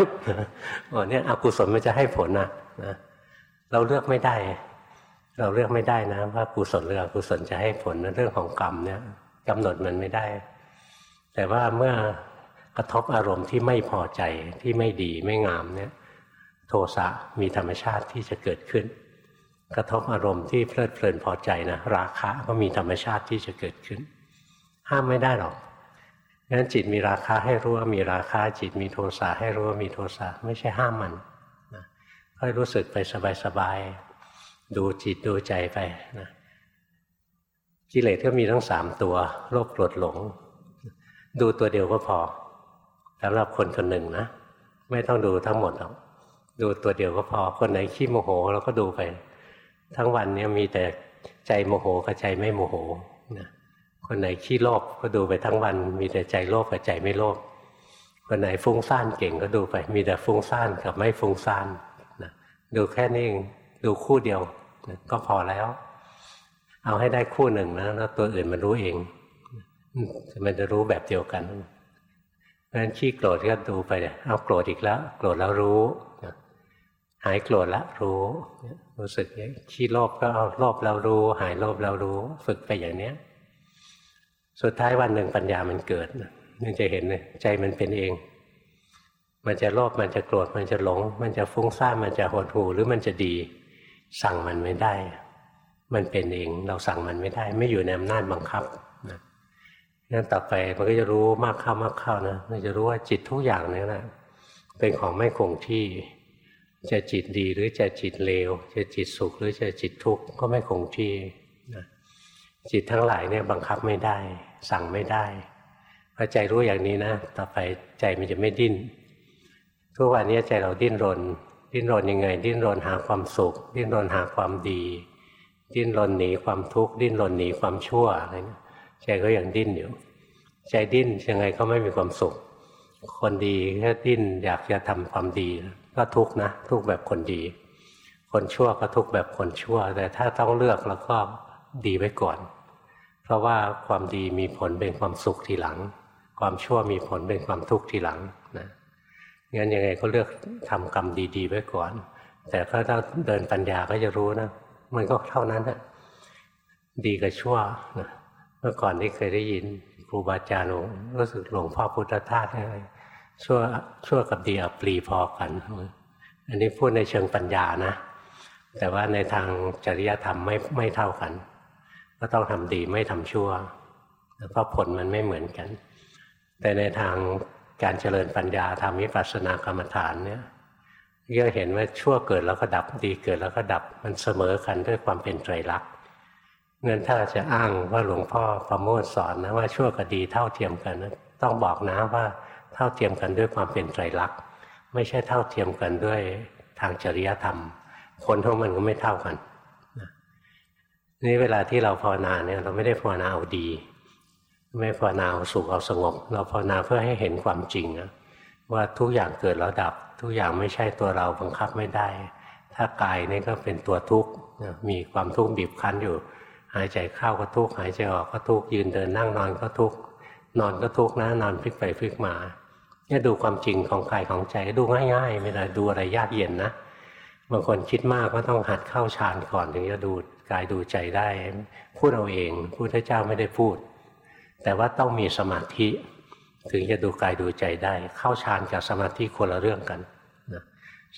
อ๋อเนี่ยอกุศลมันจะให้ผลนะนะเราเลือกไม่ได้ เราเลือกไม่ได้นะว่ากุศลหรืออกุศลจะให้ผลนะเรื่องของกรรมเนี่ยกำหนดมันไม่ได้ แต่ว่าเมื่อกระทบอารมณ์ที่ไม่พอใจที่ไม่ดีไม่งามเนี่ย โทสะมีธรรมชาติที่จะเกิดขึ้น กระทบอารมณ์ที่เพลิดเพลินพอใจนะราคะก็มีธรรมชาติที่จะเกิดขึ้น ห้ามไม่ได้หรอก งั้นจิตมีราคาให้รู้ว่ามีราคาจิตมีโทสะให้รู้ว่ามีโทสะไม่ใช่ห้ามมันนะค่อยรู้สึกไปสบายๆดูจิตดูใจไปนะกิเลสก็มีทั้งสามตัว โลภโกรธหลง ดูตัวเดียวก็พอสำหรับคนคนหนึ่งนะ ไม่ต้องดูทั้งหมดหรอกดูตัวเดียวก็พอคนไหนขี้โมโหเราก็ดูไป ทั้งวันนี้มีแต่ใจโมโหกับใจไม่โมโหนะ คนไหนขี้โลภก็ดูไปทั้งวัน มีแต่ใจโลภกับใจไม่โลภคนไหนฟุ้งซ่านเก่งก็ดูไป มีแต่ฟุ้งซ่านกับไม่ฟุ้งซ่านนะดูแค่นี้เองดูคู่เดียวนะก็พอแล้ว เอาให้ได้คู่หนึ่งนะแล้วตัวอื่นมันรู้เองมันจะรู้แบบเดียวกันเพราะฉะนั้นขี้โกรธก็ดูไปเลยเอาโกรธอีกแล้ว โกรธแล้วรู้หายโกรธและรู้รู้สึกขี้โลภก็เอาโลภแล้วรู้ หายโลภแล้วรู้ ฝึกไปอย่างเนี้ย สุดท้ายวันหนึ่งปัญญามันเกิดมันจะเห็นเลยใจมันเป็นเอง มันจะโลภมันจะโกรธมันจะหลง มันจะฟุ้งซ่านมันจะหดหู่หรือมันจะดี สั่งมันไม่ได้ มันเป็นเองเราสั่งมันไม่ได้ ไม่อยู่ในอำนาจบังคับนะงั้นต่อไปมันก็จะรู้มากเข้ามากเข้านะมันจะรู้ว่าจิตทุกอย่างนี่แหละเป็นของไม่คงที่จะจิตดีหรือจะจิตเลว จะจิตสุขหรือจะจิตทุกข์ก็ไม่คงที่ จิตทั้งหลายเนี่ยบังคับไม่ได้ สั่งไม่ได้พอใจรู้อย่างนี้นะ ต่อไปใจมันจะไม่ดิ้น ทุกวันนี้ใจเราดิ้นรน ดิ้นรนยังไง ดิ้นรนหาความสุข ดิ้นรนหาความดี ดิ้นรนหนีความทุกข์ ดิ้นรนหนีความชั่วอะไรเงี้ยใจก็ยังดิ้นอยู่ ใจดิ้นยังไงก็ไม่มีความสุข คนดีก็ดิ้นอยากจะทำความดี ก็ทุกนะ ทุกแบบคนดี คนชั่วก็ทุกแบบคนชั่ว แต่ถ้าต้องเลือกแล้วก็ ดีไว้ก่อน เพราะว่าความดีมีผลเป็นความสุขทีหลัง ความชั่วมีผลเป็นความทุกข์ทีหลังนะงั้นยังไงก็เลือกทำกรรมดีๆ ไว้ก่อน แต่ถ้าเดินปัญญาก็จะรู้นะมันก็เท่านั้นนะดีกับชั่วนะเมื่อก่อนที่เคยได้ยินครูบาอาจารย์หลวงรู้สึกหลวงพ่อพุทธทาสอะไรชั่วชั่วกับดีอัปรีพอกัน อันนี้พูดในเชิงปัญญานะ แต่ว่าในทางจริยธรรมไม่ไม่เท่ากัน ก็ต้องทำดีไม่ทำชั่วเพราะผลมันไม่เหมือนกัน แต่ในทางการเจริญปัญญาทำวิปัสสนากรรมฐานเนี่ยก็เห็นว่าชั่วเกิดแล้วก็ดับดีเกิดแล้วก็ดับมันเสมอกันด้วยความเป็นไตรลักษณ์เงินถ้าจะอ้างว่าหลวงพ่อประโมทสอนนะว่าชั่วกับดีเท่าเทียมกันต้องบอกนะว่าเท่าเทียมกันด้วยความเป็นไตรลักษณ์ไม่ใช่เท่าเทียมกันด้วยทางจริยธรรม คนทั้งมันก็ไม่เท่ากัน นี่เวลาที่เราภาวนาเนี่ยเราไม่ได้ภาวนาเอาดี ไม่ภาวนาเอาสุขเอาสงบ เราภาวนาเพื่อให้เห็นความจริงนะว่าทุกอย่างเกิดแล้วดับ ทุกอย่างไม่ใช่ตัวเราบังคับไม่ได้ ถ้ากายนี่ก็เป็นตัวทุกข์มีความทุกข์บีบคั้นอยู่ หายใจเข้าก็ทุกข์หายใจออกก็ทุกข์ยืนเดินนั่งนอนก็ทุกข์นอนก็ทุกข์นะนอนพลิกไปพลิกมาเนี่ยดูความจริงของกายของใจดูง่ายๆไม่ได้ดูอะไรยากเย็นนะ บางคนคิดมากก็ต้องหัดเข้าฌานก่อนถึงจะดูกายดูใจได้ พูดเอาเองพุทธเจ้าไม่ได้พูด แต่ว่าต้องมีสมาธิ ถึงจะดูกายดูใจได้ เข้าฌานกับสมาธิคนละเรื่องกันนะ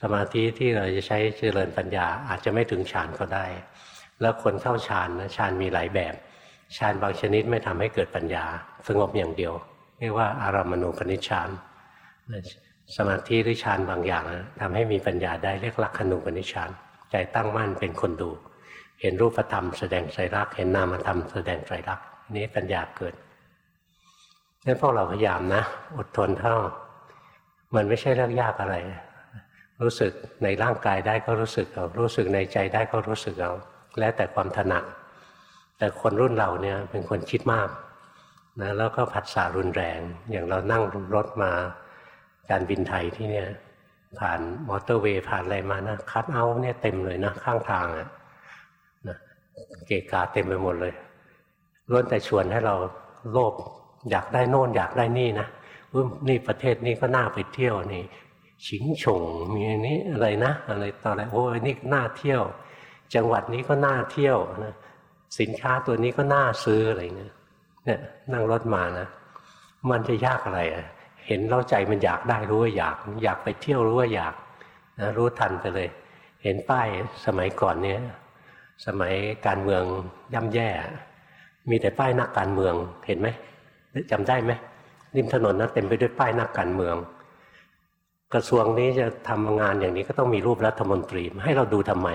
สมาธิที่เราจะใช้เจริญปัญญาอาจจะไม่ถึงฌานก็ได้ แล้วคนเข้าฌานนะฌานมีหลายแบบฌานบางชนิดไม่ทำให้เกิดปัญญา สงบอย่างเดียว เรียกว่าอารามณูปนิชฌาน สมาธิหรือฌานบางอย่างนะทำให้มีปัญญาได้เรียกลักขณูปนิชฌานใจตั้งมั่นเป็นคนดู เห็นรูปธรรมแสดงใจรักเห็นนามธรรมแสดงใจรักนี้ปัญญาเกิดนั่นพวกเราพยายามนะ อดทนเท่า มันไม่ใช่เรื่องยากอะไร รู้สึกในร่างกายได้ก็รู้สึกเอารู้สึกในใจได้ก็รู้สึกเอาแล้วแต่ความถนัดแต่คนรุ่นเราเนี่ยเป็นคนคิดมากนะแล้วก็ผัสสะรุนแรง อย่างเรานั่งรถมา การบินไทยที่เนี่ยผ่านมอเตอร์เวย์ผ่านอะไรมานะคัดเอาเนี่ยเต็มเลยนะ ข้างทางอะนะเกกาเต็มไปหมดเลยล้วนแต่ชวนให้เราโลภอยากได้โน่นอยากได้นี่นะนี่ประเทศนี้ก็น่าไปเที่ยวนี่ชิงชงมีนี้อะไรนะ อะไรต่ออะไรโอ้ยนี่น่าเที่ยว จังหวัดนี้ก็น่าเที่ยวนะสินค้าตัวนี้ก็น่าซื้ออะไรเงี้ยเนี่ยนั่งรถมานะ มันจะยากอะไรอะ เห็นเราใจมันอยากได้รู้ว่าอยาก อยากไปเที่ยวรู้ว่าอยากนะรู้ทันไปเลย เห็นป้ายสมัยก่อนเนี้ยสมัยการเมืองย่ำแย่ มีแต่ป้ายนักการเมืองเห็นไหมจำได้ไหมริมถนนนะเต็มไปด้วยป้ายนักการเมือง กระทรวงนี้จะทำงานอย่างนี้ก็ต้องมีรูปรัฐมนตรีให้เราดูทำไม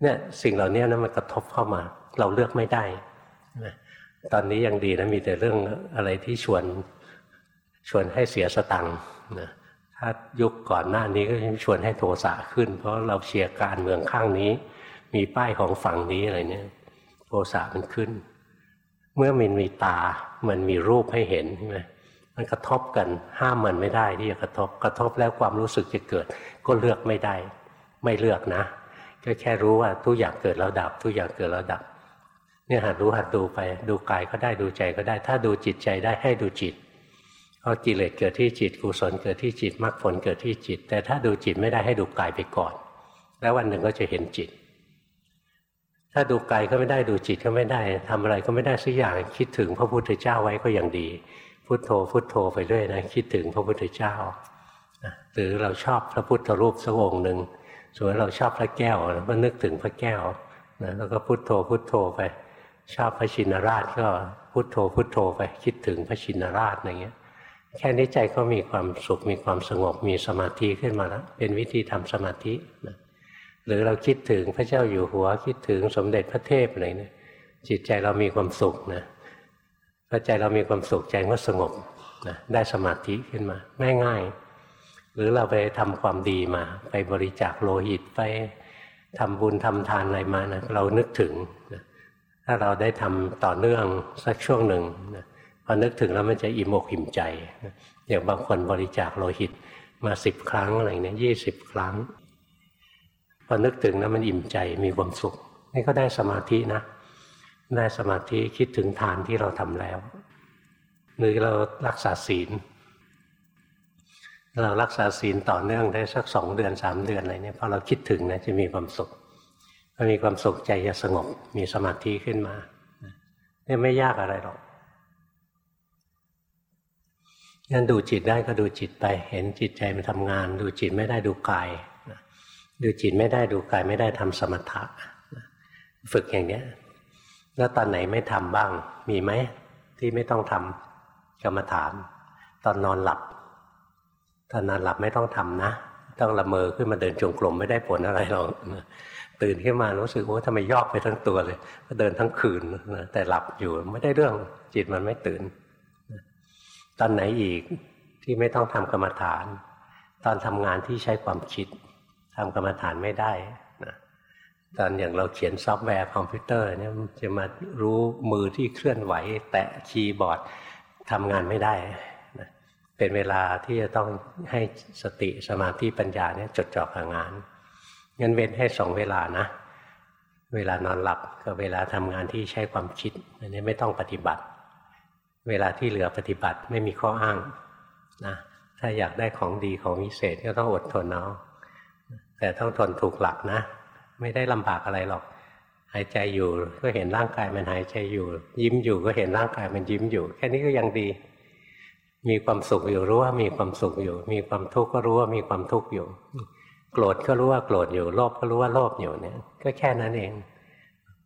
เนี่ยสิ่งเหล่านี้นะมันกระทบเข้ามา เราเลือกไม่ได้ ตอนนี้ยังดีนะมีแต่เรื่องอะไรที่ชวนชวนให้เสียสตังค์นะถ้ายุคก่อนหน้านี้ก็ชวนให้โทสะขึ้น เพราะเราเชียร์การเมืองข้างนี้ มีป้ายของฝั่งนี้อะไรเนี่ย โทสะมันขึ้น เมื่อมันมีตามันมีรูปให้เห็นใช่ไหมมันกระทบกันห้ามมันไม่ได้ที่จะกระทบกระทบแล้วความรู้สึกจะเกิด ก็เลือกไม่ได้ ไม่เลือกนะก็แค่รู้ว่าทุกอย่างเกิดแล้วดับ ทุกอย่างเกิดแล้วดับ เนี่ยหัดรู้หัดดูไป ดูกายก็ได้ดูใจก็ได้ ถ้าดูจิตใจได้ให้ดูจิตเพราะกิเลสเกิดที่จิตกุศลเกิดที่จิตมรรคผลเกิดที่จิต แต่ถ้าดูจิตไม่ได้ให้ดูกายไปก่อน แล้ววันหนึ่งก็จะเห็นจิต ถ้าดูกายก็ไม่ได้ดูจิตก็ไม่ได้ทำอะไรก็ไม่ได้สักอย่างคิดถึงพระพุทธเจ้าไว้ก็ยังดี พุทโธพุทโธไปเรื่อยนะคิดถึงพระพุทธเจ้าหรือเราชอบพระพุทธรูปสักองค์หนึ่งส่วนเราชอบพระแก้วเราก็นึกถึงพระแก้วนะแล้วก็พุทโธพุทโธไป ชอบพระชินราชก็พุโทโธพุโทโธไปคิดถึงพระชินราชอะไรเงี้ย แค่นี้ใจก็มีความสุขมีความสงบมีสมาธิขึ้นมาแล้วเป็นวิธีทำสมาธินะหรือเราคิดถึงพระเจ้าอยู่หัวคิดถึงสมเด็จพระเทพอะไรเนี่ยจิตใจเรามีความสุขนะพอใจเรามีความสุขใจก็สงบนะได้สมาธิขึ้นมาง่ายๆหรือเราไปทำความดีมา ไปบริจาคโลหิตไปทำบุญทำทานอะไรมานะเรานึกถึงนะ ถ้าเราได้ทำต่อเนื่องสักช่วงหนึ่งนะพอนึกถึงแล้วมันจะอิ่มอกอิ่มใจอย่างบางคนบริจาคโลหิตมาสิบครั้งอะไรเนี้ยยี่สิบครั้งพอนึกถึงแล้วมันอิ่มใจมีความสุข นี่ก็ได้สมาธินะ ได้สมาธิคิดถึงทานที่เราทำแล้วหรือเรารักษาศีล เรารักษาศีลต่อเนื่องได้สักสองเดือนสามเดือนอะไรเนี่ยพอเราคิดถึงนะจะมีความสุข อมีความสุขใจจะสงบมีสมาธิขึ้นมาเนี่ยไม่ยากอะไรหรอกงั้นดูจิตได้ก็ดูจิตไป เห็นจิตใจมันทำงาน ดูจิตไม่ได้ดูกายดูจิตไม่ได้ดูกายไม่ได้ทำสมถะฝึกอย่างเนี้ย แล้วตอนไหนไม่ทำบ้าง มีไหมที่ไม่ต้องทำกรรมฐาน ตอนนอนหลับ ตอนนอนหลับไม่ต้องทำนะ ต้องละเมอขึ้นมาเดินจงกรมไม่ได้ผลอะไรหรอก ตื่นขึ้นมารู้สึกว่าทำไมยอกไปทั้งตัวเลย ก็เดินทั้งคืนนะแต่หลับอยู่ไม่ได้เรื่องจิตมันไม่ตื่น ตอนไหนอีกที่ไม่ต้องทำกรรมฐาน ตอนทำงานที่ใช้ความคิดทำกรรมฐานไม่ได้นะตอนอย่างเราเขียนซอฟต์แวร์คอมพิวเตอร์เนี่ยจะมารู้มือที่เคลื่อนไหว แตะคีย์บอร์ดทำงานไม่ได้เป็นเวลาที่จะต้องให้สติสมาธิปัญญาเนี่ยจดจ่อกับงาน งั้นเว้นให้สองเวลานะ เวลานอนหลับกับเวลาทำงานที่ใช้ความคิดอันนี้ไม่ต้องปฏิบัติ เวลาที่เหลือปฏิบัติไม่มีข้ออ้างนะถ้าอยากได้ของดีของวิเศษก็ต้องอดทนเอาแต่ต้องทนถูกหลักนะ ไม่ได้ลำบากอะไรหรอก หายใจอยู่ก็เห็นร่างกายมันหายใจอยู่ ยิ้มอยู่ก็เห็นร่างกายมันยิ้มอยู่ แค่นี้ก็ยังดี มีความสุขอยู่รู้ว่ามีความสุขอยู่ มีความทุกข์ก็รู้ว่ามีความทุกข์อยู่ โกรธก็รู้ว่าโกรธอยู่โลภก็รู้ว่าโลภอยู่เนี่ย ก็แค่นั้นเอง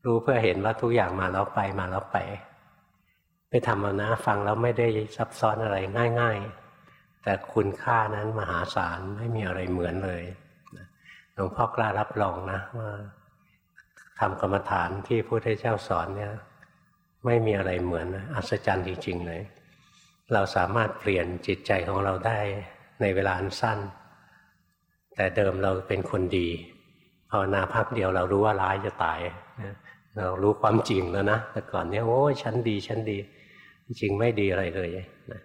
รู้เพื่อเห็นว่าทุกอย่างมาแล้วไปมาแล้วไป ไปทำเอานะ ฟังแล้วไม่ได้ซับซ้อนอะไรง่าย ๆ แต่คุณค่านั้นมหาศาลไม่มีอะไรเหมือนเลยหลวงพ่อกล้ารับรองนะว่าทำกรรมฐานที่พระพุทธเจ้าสอนเนี่ย ไม่มีอะไรเหมือนอัศจรรย์จริง ๆ เลย เราสามารถเปลี่ยนจิตใจของเราได้ในเวลาอันสั้น แต่เดิมเราเป็นคนดีภาวนาพักเดียวเรารู้ว่าร้ายจะตายเรารู้ความจริงแล้วนะแต่ก่อนเนี้ยโอ้ฉันดีฉันดี จริงไม่ดีอะไรเลยนะ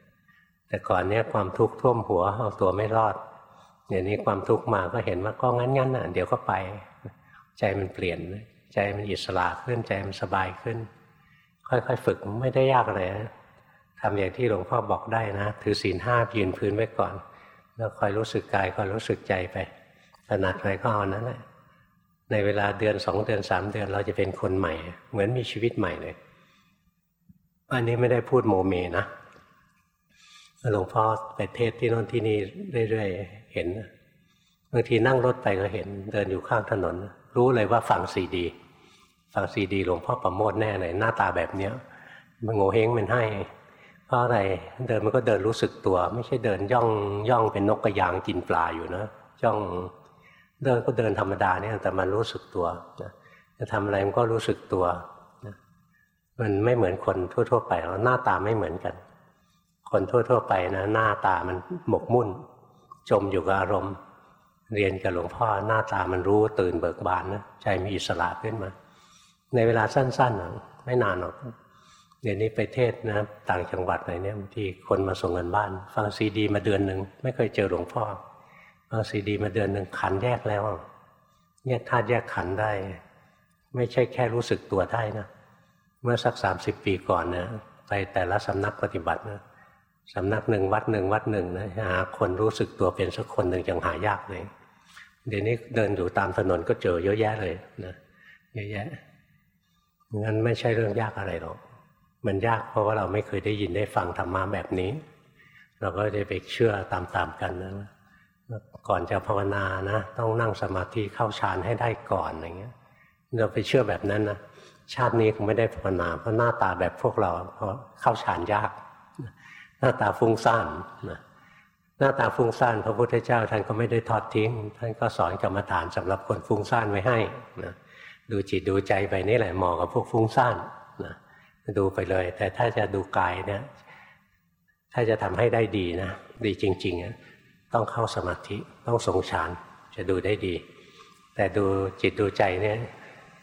แต่ก่อนเนี้ยความทุกข์ท่วมหัวเอาตัวไม่รอดเดี๋ยวนี้ความทุกข์มาก็เห็นว่าก็งั้นงั้นอะเดี๋ยวก็ไป ใจมันเปลี่ยน ใจมันอิสระขึ้นใจมันสบายขึ้น ค่อยๆฝึกไม่ได้ยากเลยทำอย่างที่หลวงพ่อบอกได้นะ ถือศีลห้ายืนพื้นไว้ก่อน แล้วคอยรู้สึกกายคอยรู้สึกใจไปถนัดอะไรก็เอานั้นแหละในเวลาเดือนสองเดือนสามเดือนเราจะเป็นคนใหม่ เหมือนมีชีวิตใหม่เลย อันนี้ไม่ได้พูดโมเมนะหลวงพ่อไปเทศที่โน่นที่นี่เรื่อยๆเห็นบางทีนั่งรถไปก็เห็น เดินอยู่ข้างถนน รู้เลยว่าฟังซีดีฟังซีดีหลวงพ่อประโมทแน่เลยหน้าตาแบบเนี้ยมันโง่เฮงมันให้ เพราะอะไรเดินมันก็เดินรู้สึกตัว ไม่ใช่เดินย่องย่องเป็นนกกระยางกินปลาอยู่นะย่องเดินก็เดินธรรมดาเนี่ยแต่มันรู้สึกตัวนะจะทำอะไรมันก็รู้สึกตัวนะมันไม่เหมือนคนทั่ว ๆ ไปแล้วหน้าตาไม่เหมือนกัน คนทั่ว ๆ ไปนะหน้าตามันหมกมุ่น จมอยู่กับอารมณ์ เรียนกับหลวงพ่อหน้าตามันรู้ตื่นเบิกบานนะใจมีอิสระขึ้นมา ในเวลาสั้นๆไม่นานหรอก เดี๋ยวนี้ไปเทศนะต่างจังหวัดไหนเนี่ยบางทีคนมาส่งเงินบ้าน ฟังซีดี มาเดือนหนึ่งไม่เคยเจอหลวงพ่อฟังซีดี มาเดือนหนึ่งขันแยกแล้วแยกธาตุแยกขันได้ ไม่ใช่แค่รู้สึกตัวได้นะเมื่อสักสามสิบปีก่อนนะไปแต่ละสำนักปฏิบัตินะสำนักหนึ่งวัดหนึ่งวัดหนึ่งนะหาคนรู้สึกตัวเป็นสักคนหนึ่งยังหายากเลยเดี๋ยวนี้เดินอยู่ตามถนนก็เจอเยอะแยะเลยนะเยอะแยะงั้นไม่ใช่เรื่องยากอะไรหรอก มันยากเพราะว่าเราไม่เคยได้ยินได้ฟังธรรมะแบบนี้ เราก็จะไปเชื่อตามๆกันนะก่อนจะภาวนานะ ต้องนั่งสมาธิเข้าฌานให้ได้ก่อนอย่างเงี้ย เราไปเชื่อแบบนั้นนะชาตินี้คงไม่ได้ภาวนา เพราะหน้าตาแบบพวกเราเพราะเข้าฌานยาก หน้าตาฟุ้งซ่านนะหน้าตาฟุ้งซ่านพระพุทธเจ้าท่านก็ไม่ได้ทอดทิ้ง ท่านก็สอนกรรมฐานสำหรับคนฟุ้งซ่านไว้ให้นะดูจิตดูใจไปนี่แหละเหมาะกับพวกฟุ้งซ่านนะ ดูไปเลย แต่ถ้าจะดูกายเนี่ย ถ้าจะทำให้ได้ดีนะ ดีจริงๆต้องเข้าสมาธิต้องสงฌานจะดูได้ดี แต่ดูจิตดูใจเนี่ย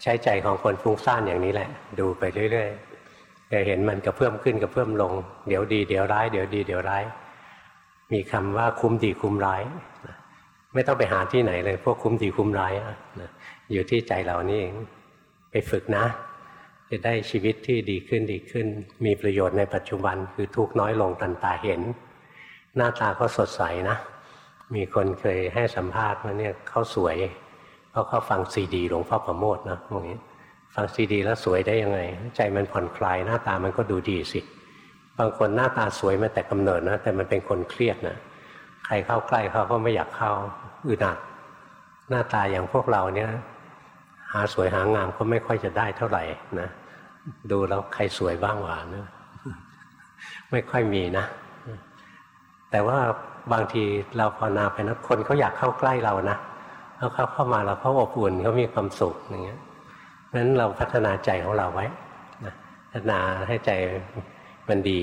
ใช้ใจของคนฟุ้งซ่านอย่างนี้แหละ ดูไปเรื่อยๆจะเห็นมันกระเพื่มขึ้นกระเพื่มลง เดี๋ยวดีเดี๋ยวร้ายเดี๋ยวดีเดี๋ยวร้าย มีคำว่าคุ้มดีคุ้มร้ายไม่ต้องไปหาที่ไหนเลย พวกคุ้มดีคุ้มร้ายอยู่ที่ใจเรานี่เองไปฝึกนะ จะได้ชีวิตที่ดีขึ้นดีขึ้น มีประโยชน์ในปัจจุบันคือทุกน้อยลงตันตาเห็น หน้าตาก็สดใสนะ มีคนเคยให้สัมภาษณ์ว่าเนี่ยเขาสวย เพราะเขาฟังซีดีหลวงพ่อประโมทนะอย่างนี้ฟังซีดีแล้วสวยได้ยังไง ใจมันผ่อนคลายหน้าตามันก็ดูดีสิ บางคนหน้าตาสวยมาแต่กำเนิดนะ แต่มันเป็นคนเครียดนะใครเข้าใกล้เขาก็ไม่อยากเข้าอึดอัดหน้าตาอย่างพวกเราเนี่ยหาสวยหางามก็ไม่ค่อยจะได้เท่าไหร่นะ ดูแล้วใครสวยบ้างวะนะไม่ค่อยมีนะ แต่ว่าบางทีเราภาวนาไปนะคนเขาอยากเข้าใกล้เรานะแล้วเขาเข้ามาเราเขาอบอุ่นเขามีความสุขอย่างเงี้ยนั้นเราพัฒนาใจของเราไว้นะพัฒนาให้ใจมันดี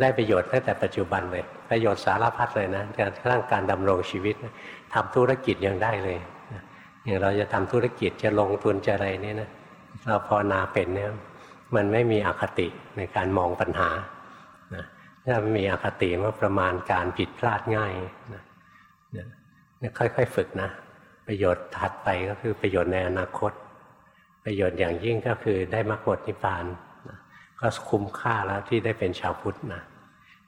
ได้ประโยชน์ตั้งแต่ปัจจุบันเลย ประโยชน์สารพัดเลยนะการร่างการดำรงชีวิตทำธุรกิจยังได้เลยอย่างเราจะทำธุรกิจจะลงทุนจะอะไรนี่นะ เราพอนาเป็นเนี่ยมันไม่มีอคติในการมองปัญหาถ้ามีอคติว่าประมาณการผิดพลาดง่ายนะค่อยๆฝึกนะ ประโยชน์ถัดไปก็คือประโยชน์ในอนาคต ประโยชน์อย่างยิ่งก็คือได้มรรคผลนิพพานก็คุ้มค่าแล้วที่ได้เป็นชาวพุทธนะ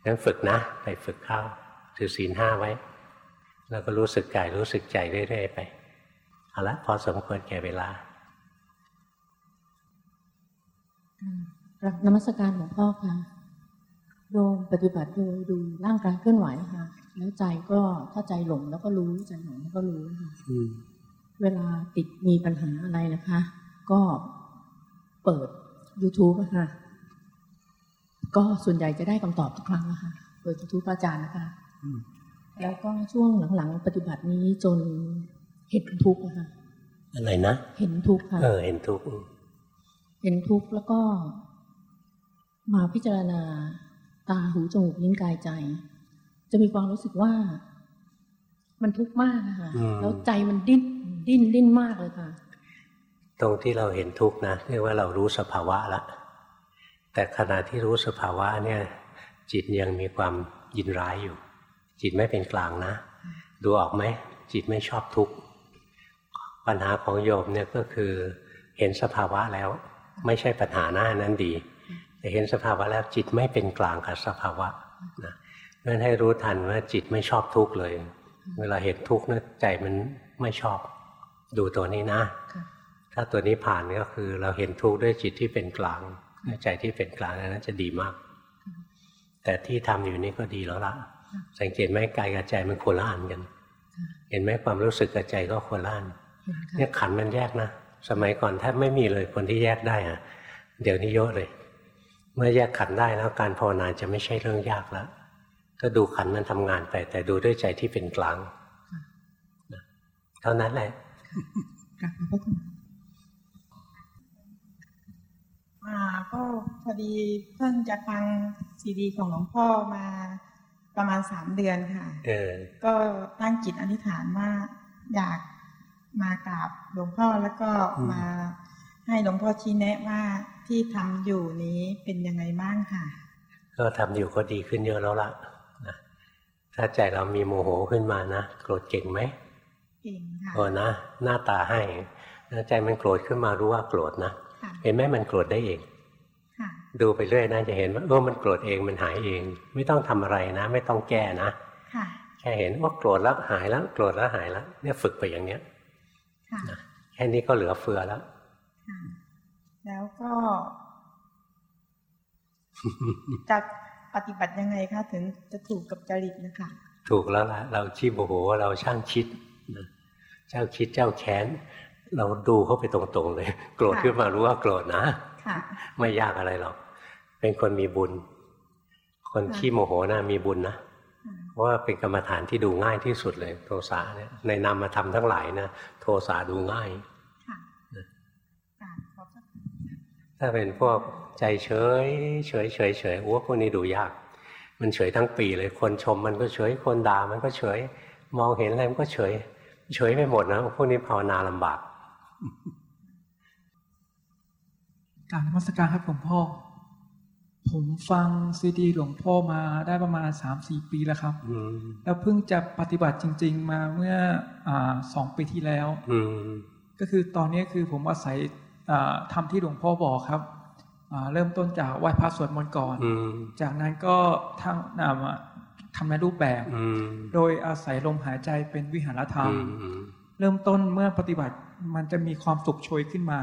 งั้นฝึกนะ ไปฝึกเข้าถือศีลห้าไว้ แล้วก็รู้สึกกายรู้สึกใจเรื่อยๆไปเอาละพอสมควรแก่เวลา รับนมัสการหลวงพ่อค่ะ โยมปฏิบัติโดยดูร่างกายเคลื่อนไหวค่ะ แล้วใจก็ถ้าใจหลงแล้วก็รู้ใจหลงแล้วก็รู้ค่ะเวลาติดมีปัญหาอะไรนะคะ ก็เปิด YouTube ะค่ะ ก็ส่วนใหญ่จะได้คำตอบทุกครั้งนะคะเปิด YouTube อาจารย์นะคะแล้วก็ช่วงหลังๆ ปฏิบัตินี้จนเห็นทุกข์ะค่ะอะไรนะ เห็นทุกข์ค่ะเออเห็นทุกข์ เห็นทุกข์แล้วก็มาพิจารณาตาหูจมูกลิ้นกายใจ จะมีความรู้สึกว่า มันทุกข์มากนะคะแล้วใจมันดิ้นดิ้นดิ้นมากเลยค่ะ ตรงที่เราเห็นทุกข์นะเรียกว่าเรารู้สภาวะละแต่ขณะที่รู้สภาวะเนี่ย จิตยังมีความยินร้ายอยู่ จิตไม่เป็นกลางนะ ดูออกไหมจิตไม่ชอบทุกข์ปัญหาของโยมเนี่ยก็คือเห็นสภาวะแล้ว ไม่ใช่ปัญหาหน้านั้นดี แต่เห็นสภาวะแล้วจิตไม่เป็นกลางกับสภาวะนะนั่นให้รู้ทันว่าจิตไม่ชอบทุกข์เลย เวลาเห็นทุกข์นะใจมันไม่ชอบดูตัวนี้นะ ถ้าตัวนี้ผ่านก็คือ เราเห็นทุกข์ด้วยจิตที่เป็นกลางใจที่เป็นกลางนั้นจะดีมาก แต่ที่ทำอยู่นี่ก็ดีแล้วละสังเกตไหมกายกับใจมันคนละอันกัน เห็นไหมความรู้สึกกับใจก็คนละอันเนี่ยขันมันแยกนะ สมัยก่อนแทบไม่มีเลยคนที่แยกได้อะเดี๋ยวนี้เยอะเลย เมื่อแยกขันได้แล้วการภาวนาจะไม่ใช่เรื่องยากแล้วก็ดูขันนั้นทำงานไป แต่ดูด้วยใจที่เป็นกลางเท่านั้นแหละมาก็พอดีเพิ่งจะฟังซีดีของหลวงพ่อมาประมาณสามเดือนค่ะเออก็ตั้งจิตอธิษฐานว่าอยาก มากราบหลวงพ่อแล้วก็มาให้หลวงพ่อชี้แนะว่าที่ทำอยู่นี้เป็นยังไงบ้างค่ะ ก็ทำอยู่ก็ดีขึ้นเยอะแล้วล่ะนะถ้าใจเรามีโมโหขึ้นมานะโกรธเก่งไหมเก่งค่ะโอ้นะหน้าตาให้ใจมันโกรธขึ้นมารู้ว่าโกรธนะเห็นไหมมันโกรธได้เองดูไปเรื่อยนะจะเห็นว่าเออมันโกรธเองมันหายเอง ไม่ต้องทำอะไรนะ ไม่ต้องแก้นะแค่เห็นว่าโกรธแล้วหายแล้ว โกรธแล้วหายแล้วเนี่ยฝึกไปอย่างเนี้ย แค่นี้ก็เหลือเฟือแล้วแล้วก็ จะปฏิบัติยังไงคะถึงจะถูกกับจริตนะคะ ถูกแล้วล่ะเราชี้โมโหเราช่างคิดเจ้าคิดเจ้าแค้นเราดูเข้าไปตรงๆเลย โกรธขึ้นมารู้ว่าโกรธนะไม่ยากอะไรหรอก เป็นคนมีบุญ คนขี้โมโหนะมีบุญนะเพราะ ว่าเป็นกรรมฐานที่ดูง่ายที่สุดเลย โทสะเนี่ยในนามธรรมทั้งหลายนะโทสะดูง่ายถ้าเป็นพวกใจเฉยเฉยเฉยเฉยโอ้พวกนี้ดูยาก มันเฉยทั้งปีเลยคนชมมันก็เฉยคนด่ามันก็เฉย มองเห็นอะไรมันก็เฉย เฉยไปหมดนะพวกนี้ภาวนาลำบากการนมัสการครับหลวงพ่อ ผมฟังซีดีหลวงพ่อมาได้ประมาณสามสี่ปีแล้วครับแล้วเพิ่งจะปฏิบัติจริง ๆ มาเมื่ออสองปีที่แล้วก็คือตอนนี้คือผมอาศัยทำที่หลวงพ่อบอกครับเริ่มต้นจากไหว้พระสวดมนต์ก่อน จากนั้นก็ทั้งนำทำในรูปแบบ โดยอาศัยลมหายใจเป็นวิหารธรรม เริ่มต้นเมื่อปฏิบัติมันจะมีความสุขโชยขึ้นมา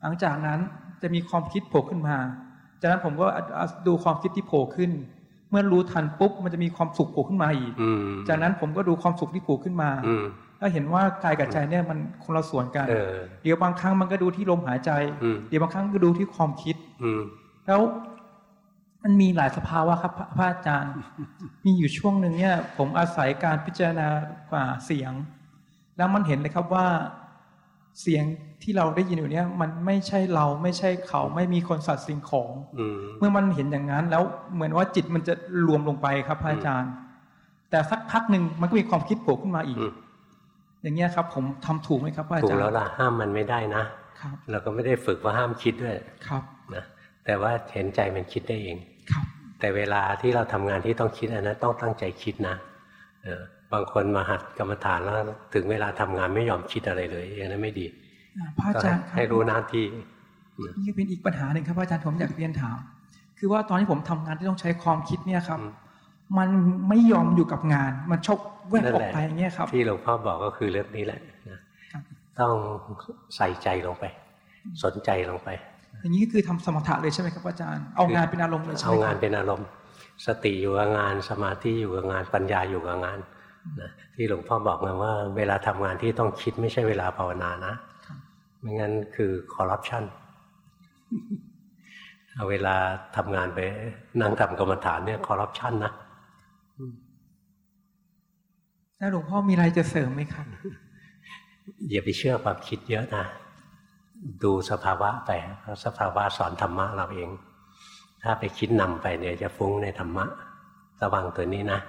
หลังจากนั้นจะมีความคิดโผล่ขึ้นมา จากนั้นผมก็ดูความคิดที่โผล่ขึ้น เมื่อรู้ทันปุ๊บมันจะมีความสุขโผล่ขึ้นมาอีกจากนั้นผมก็ดูความสุขที่โผล่ขึ้นมาถ้าเห็นว่ากายกับใจเนี่ยมันคนละส่วนกันเดี๋ยวบางครั้งมันก็ดูที่ลมหายใจ เดี๋ยวบางครั้งก็ดูที่ความคิดแล้วมันมีหลายสภาวะครับพระอาจารย์ มีอยู่ช่วงหนึ่งเนี่ย ผมอาศัยการพิจารณาว่าเสียง แล้วมันเห็นเลยครับว่า เสียงที่เราได้ยินอยู่เนี่ยมันไม่ใช่เราไม่ใช่เขาไม่มีคนสัตว์สิ่งของเมื่อมันเห็นอย่างนั้นแล้วเหมือนว่าจิตมันจะรวมลงไปครับพระอาจารย์ แต่สักพักหนึ่งมันก็มีความคิดโผล่ขึ้นมาอีก อย่างเงี้ยครับ ผมทำถูกไหมครับอาจารย์ถูกแล้วล่ะห้ามมันไม่ได้นะครับเราก็ไม่ได้ฝึกว่าห้ามคิดด้วยครับนะแต่ว่าเห็นใจมันคิดได้เองครับ แต่เวลาที่เราทำงานที่ต้องคิดอันนั้นต้องตั้งใจคิดนะเออ บางคนมาหัดกรรมฐานแล้วถึงเวลาทำงานไม่ยอมคิดอะไรเลยอย่างนั้นไม่ดีพระอาจารย์ให้รู้หน้าที่นี่เป็นอีกปัญหาหนึ่งครับอาจารย์ผมอยากเรียนถาม คือว่าตอนที่ผมทำงานที่ต้องใช้ความคิดเนี่ยครับ มันไม่ยอมอยู่กับงาน มันชกแวบออกไปอย่างเงี้ยครับ ที่หลวงพ่อบอกก็คือเรื่องนี้แหละนะต้องใส่ใจลงไป สนใจลงไป อย่างนี้คือทำสมถะเลยใช่ไหมครับอาจารย์เอางานเป็นอารมณ์เลยใช่ไหมเอางานเป็นอารมณ์ สติอยู่กับงานสมาธิอยู่กับงานปัญญาอยู่กับงาน นะที่หลวงพ่อบอกมาว่า เวลาทำงานที่ต้องคิดไม่ใช่เวลาภาวนานะไม่งั้นคือคอร์รัปชันเอาเวลาทำงานไปนั่งทำกรรมฐานเนี่ยคอร์รัปชันนะแล้วหลวงพ่อมีอะไรจะเสริมไหมครับอย่าไปเชื่อความคิดเยอะนะดูสภาวะไปเพราะสภาวะสอนธรรมะเราเอง ถ้าไปคิดนำไปเนี่ยจะฟุ้งในธรรมะ ระวังตัวนี้นะ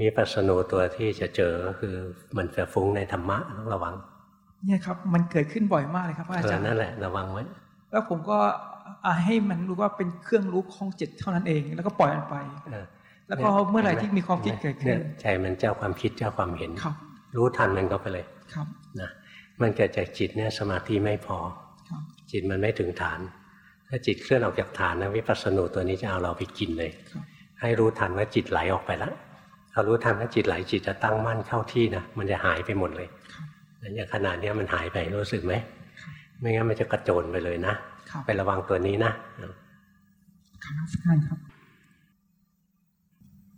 มีปัสสนูตัวที่จะเจอก็คือมันจะฟุ้งในธรรมะต้องระวัง เนี่ยครับ มันเกิดขึ้นบ่อยมากเลยครับอาเออจารย์นั่นแหละระวังไว้แล้วผมก็อ่าให้มันรู้ว่าเป็นเครื่องรู้ของจิตเท่านั้นเอง แล้วก็ปล่อยมันไปเออแล้วก็เมื่อไหร่ที่มีความคิดเกิดขึ้เนี่นยใจมันเจ้าความคิดเจ้าความเห็นครับ รู้ทันมันก็ไปเลยครับนะมันเกิดจากจิตเนี่ยสมาธิไม่พอครับจิตมันไม่ถึงฐาน ถ้าจิตเคลื่อนออกจากฐานนะวิปัสสนูตัวนี้จะเอาเราไปกินเลยครับให้รู้ทันว่าจิตไหลออกไปแล้ว พอรู้ทันว่าจิตไหลจิตจะตั้งมั่นเข้าที่นะมันจะหายไปหมดเลยครับอย่างขนาดนี้มันหายไปรู้สึกไหมครับไม่งั้นมันจะกระโจนไปเลยนะครับไประวังตัวนี้นะคำนักสการครับ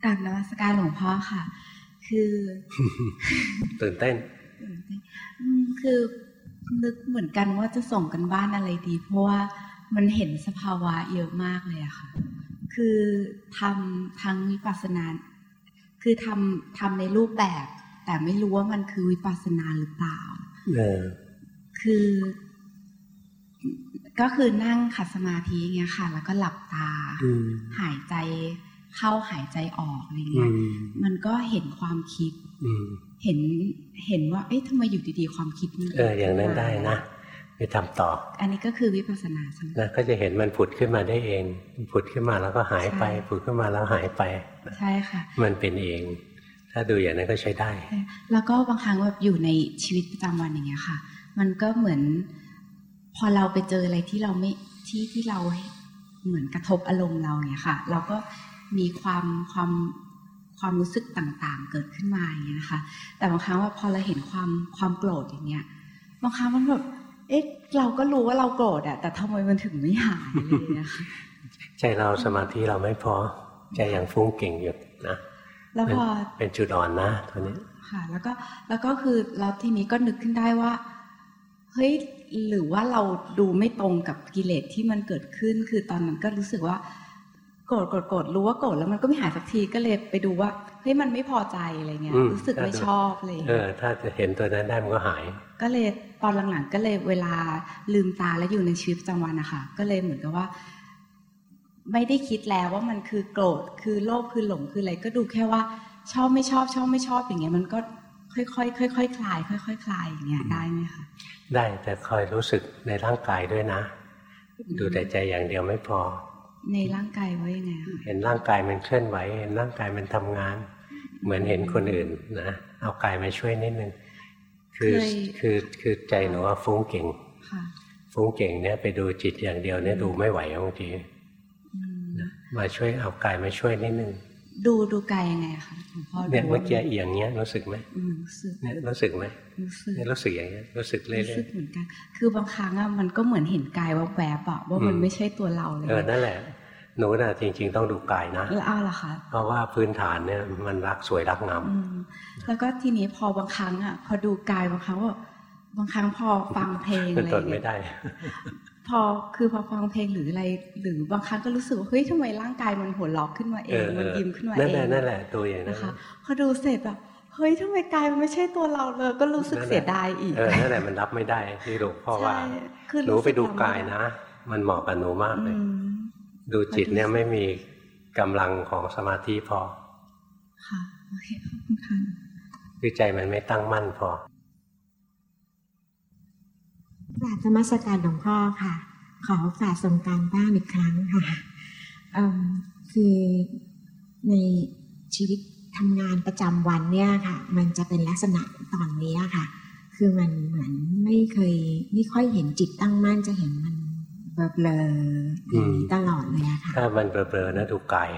กราบนมัสการหลวงพ่อค่ะ คือตื่นเต้นอืมคือนึกเหมือนกันว่าจะส่งกันบ้านอะไรดี เพราะว่ามันเห็นสภาวะเยอะมากเลยอะค่ะ คือทำทั้งวิปัสสนา คือทำทำในรูปแบบ แต่ไม่รู้ว่ามันคือวิปัสสนาหรือเปล่าเออคือ ก็คือนั่งขัดสมาธิอย่างเงี้ยค่ะ แล้วก็หลับตาอืมหายใจเข้าหายใจออกอะไรอืเงี้ยมมันก็เห็นความคิดอืมเห็นเห็นว่า เอ๊ะทำไมอยู่ดีๆความคิดมันเอออย่างนั้นได้นะ ไปทำต่อ อันนี้ก็คือวิปัสสนาใช่ไหมนะก็จะเห็นมันผุดขึ้นมาได้เอง ผุดขึ้นมาแล้วก็หายไปใช่ผุดขึ้นมาแล้วหายไป ใช่ค่ะ มันเป็นเอง ถ้าดูอย่างนั้นก็ใช้ได้ใช่แล้วก็บางครั้งแบบอยู่ในชีวิตประจำวันอย่างเงี้ยค่ะ มันก็เหมือน พอเราไปเจออะไรที่เราไม่ที่ที่เราเหมือนกระทบอารมณ์เราอย่างเงี้ยค่ะ เราก็มีความความความรู้สึกต่างๆ เกิดขึ้นมาอย่างเงี้ยนะคะ แต่บางครั้งว่าพอเราเห็นความความโกรธอย่างเงี้ย บางครั้งมันแบบ เอ๊ะเราก็รู้ว่าเราโกรธอะแต่ทำไมมันถึงไม่หายอะไรอย่างเลยนะคะใจเราสมาธิเราไม่พอใจยังฟุ้งเก่งอยู่นะแล้วพอเป็นจุดอ่อนนะตัวนี้ค่ะ แล้วก็แล้วก็คือแล้วทีนี้ก็นึกขึ้นได้ว่าเฮ้ยหรือว่าเราดูไม่ตรงกับกิเลสที่มันเกิดขึ้น คือตอนนั้นก็รู้สึกว่า โกรธโกรธโกรธรู้ว่าโกรธแล้วมันก็ไม่หายสักทีก็เลยไปดูว่าเฮ้ยมันไม่พอใจอะไรเงี้ยอืมรู้สึกไม่ชอบอะไรเอเงี้ยอถ้าจะเห็นตัวนั้นได้มันก็หาย ก็เลยตอนหลังๆก็เลยเวลาลืมตาแล้วอยู่ในชีวิตประจำวันนะคะก็เลยเหมือนกับว่า ไม่ได้คิดแล้วว่ามันคือโกรธคือโลภคือหลงคืออะไรก็ดูแค่ว่า ชอบไม่ชอบชอบไม่ชอบอย่างเงี้ยมันก็ค่อยๆค่อยๆคลาย ค่อย ๆ คลายอย่างเงี้ยได้ไหมคะได้แต่คอยรู้สึกในร่างกายด้วยนะ ดูแต่ใจอย่างเดียวไม่พอ ในร่างกายว่ายังไงคะเห็นร่างกายมันเคลื่อนไหว เห็นร่างกายมันทำงาน เหมือนเห็นคนอื่นนะเอากายมาช่วยนิดนึงคือคือคือใจหนูว่าฟุ้งเก่งค่ะฟุ้งเก่งเนี่ยไปดูจิตอย่างเดียวเนี่ยดูไม่ไหวบางทีอืมมาช่วยเอากายมาช่วยนิดนึงดูดูกายยังไงคะหลวงพ่อเนี่ยดูเมื่อกี้เอียงเนี้ยรู้สึกไหมอืมรู้สึกเนี่ยรู้สึกไหมรู้สึกเนี่ยรู้สึกอย่างเงี้ยรู้สึกเรื่รู้อสึยกเหมือนกัน คือบางครั้งอะมันก็เหมือนเห็นกายว่าแวบๆอะว่ามันอืมไม่ใช่ตัวเราเลยๆเออนั่นแหละ หนูน่ะจริง ๆ ต้องดูกายนะแล้วเอาล่ะคะเพราะว่าพื้นฐานเนี่ยมันรักสวยรักงามอืมแล้วก็ทีนี้พอบางครั้งอะ พอดูกายบางครั้งว่าบางครั้งพอฟังเพลงมันอะไรทนไม่ได้ พอคือพอฟังเพลงหรืออะไร หรือบางครั้งก็รู้สึกว่าเฮ้ยทำไมร่างกายมันหัวเราะขึ้นมาเอเองอมันยิ้มขึ้นมานั่นเอแหละงนั่นแหละตัวอย่างนั้นนะคะพอดูเสร็จแบบเฮ้ยทำไมกายมันไม่ใช่ตัวเราเลย ก็รู้สึกเสียดายอีกเออนั่นแหละมันรับไม่ได้ที่หลวงพ่อว่าใช่คือหนูรู้สึไปดูกายนะ มันเหมาะกับหนูมากเลยอืม ดูจิตเนี่ยไม่มีกำลังของสมาธิพอ ค่ะโอเคขอบคุณค่ะคือใจมันไม่ตั้งมั่นพอกราบธรรมสการหลวงพ่อค่ะ ขอฝากส่งการบ้านอีกครั้งค่ะเอิ่มคือในชีวิตทำงานประจำวันเนี่ยค่ะ มันจะเป็นลักษณะตอนเนี้ยค่ะ คือมันเหมือนไม่เคยไม่ค่อยเห็นจิตตั้งมั่นจะเห็นมัน เบลอๆอย่างนี้ตลอดเลยอะค่ะถ้ามันเบลอๆนะดูกาย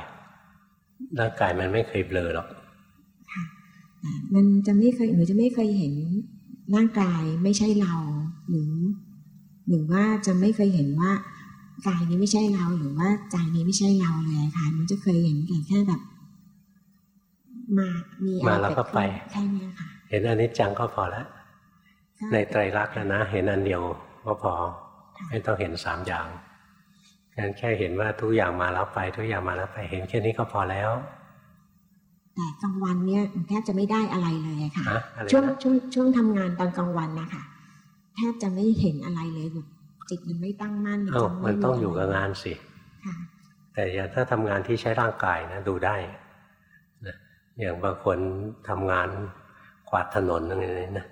ร่างกายมันไม่เคยเบลอหรอกค่ะแต่มันจะไม่เคยหนูจะไม่เคยเห็นร่างกายไม่ใช่เรา หรือ หรือว่าจะไม่เคยเห็นว่ากายนี้ไม่ใช่เราหรือว่าใจนี้ไม่ใช่เราเลยค่ะมันจะเคยเห็นแต่แค่แบบ มามีอะไรมาแล้วก็ไปแค่เนี้ยค่ะ เห็นอนิจจังก็พอแล้วในไตรลักษณ์นะนะเห็นอันเดียวก็พอ ไม่ต้องเห็นสามอย่างงั้นแค่เห็นว่าทุกอย่างมาแล้วไป ทุกอย่างมาแล้วไปเห็นแค่นี้ก็พอแล้ว แต่กลางวันเนี่ยแทบจะไม่ได้อะไรเลยอะค่ะฮะอะไรนะช่วงช่วงช่วงทำงานตอนกลางวันนะคะแทบจะไม่เห็นอะไรเลยแบบจิตมันไม่ตั้งมั่นเอ้าจะไมันต้องอยู่กับงานสิค่ะแต่อย่างถ้าทำงานที่ใช้ร่างกายนะดูได้นะอย่างบางคนทำงานกวาดถนนอะไรนี้นะ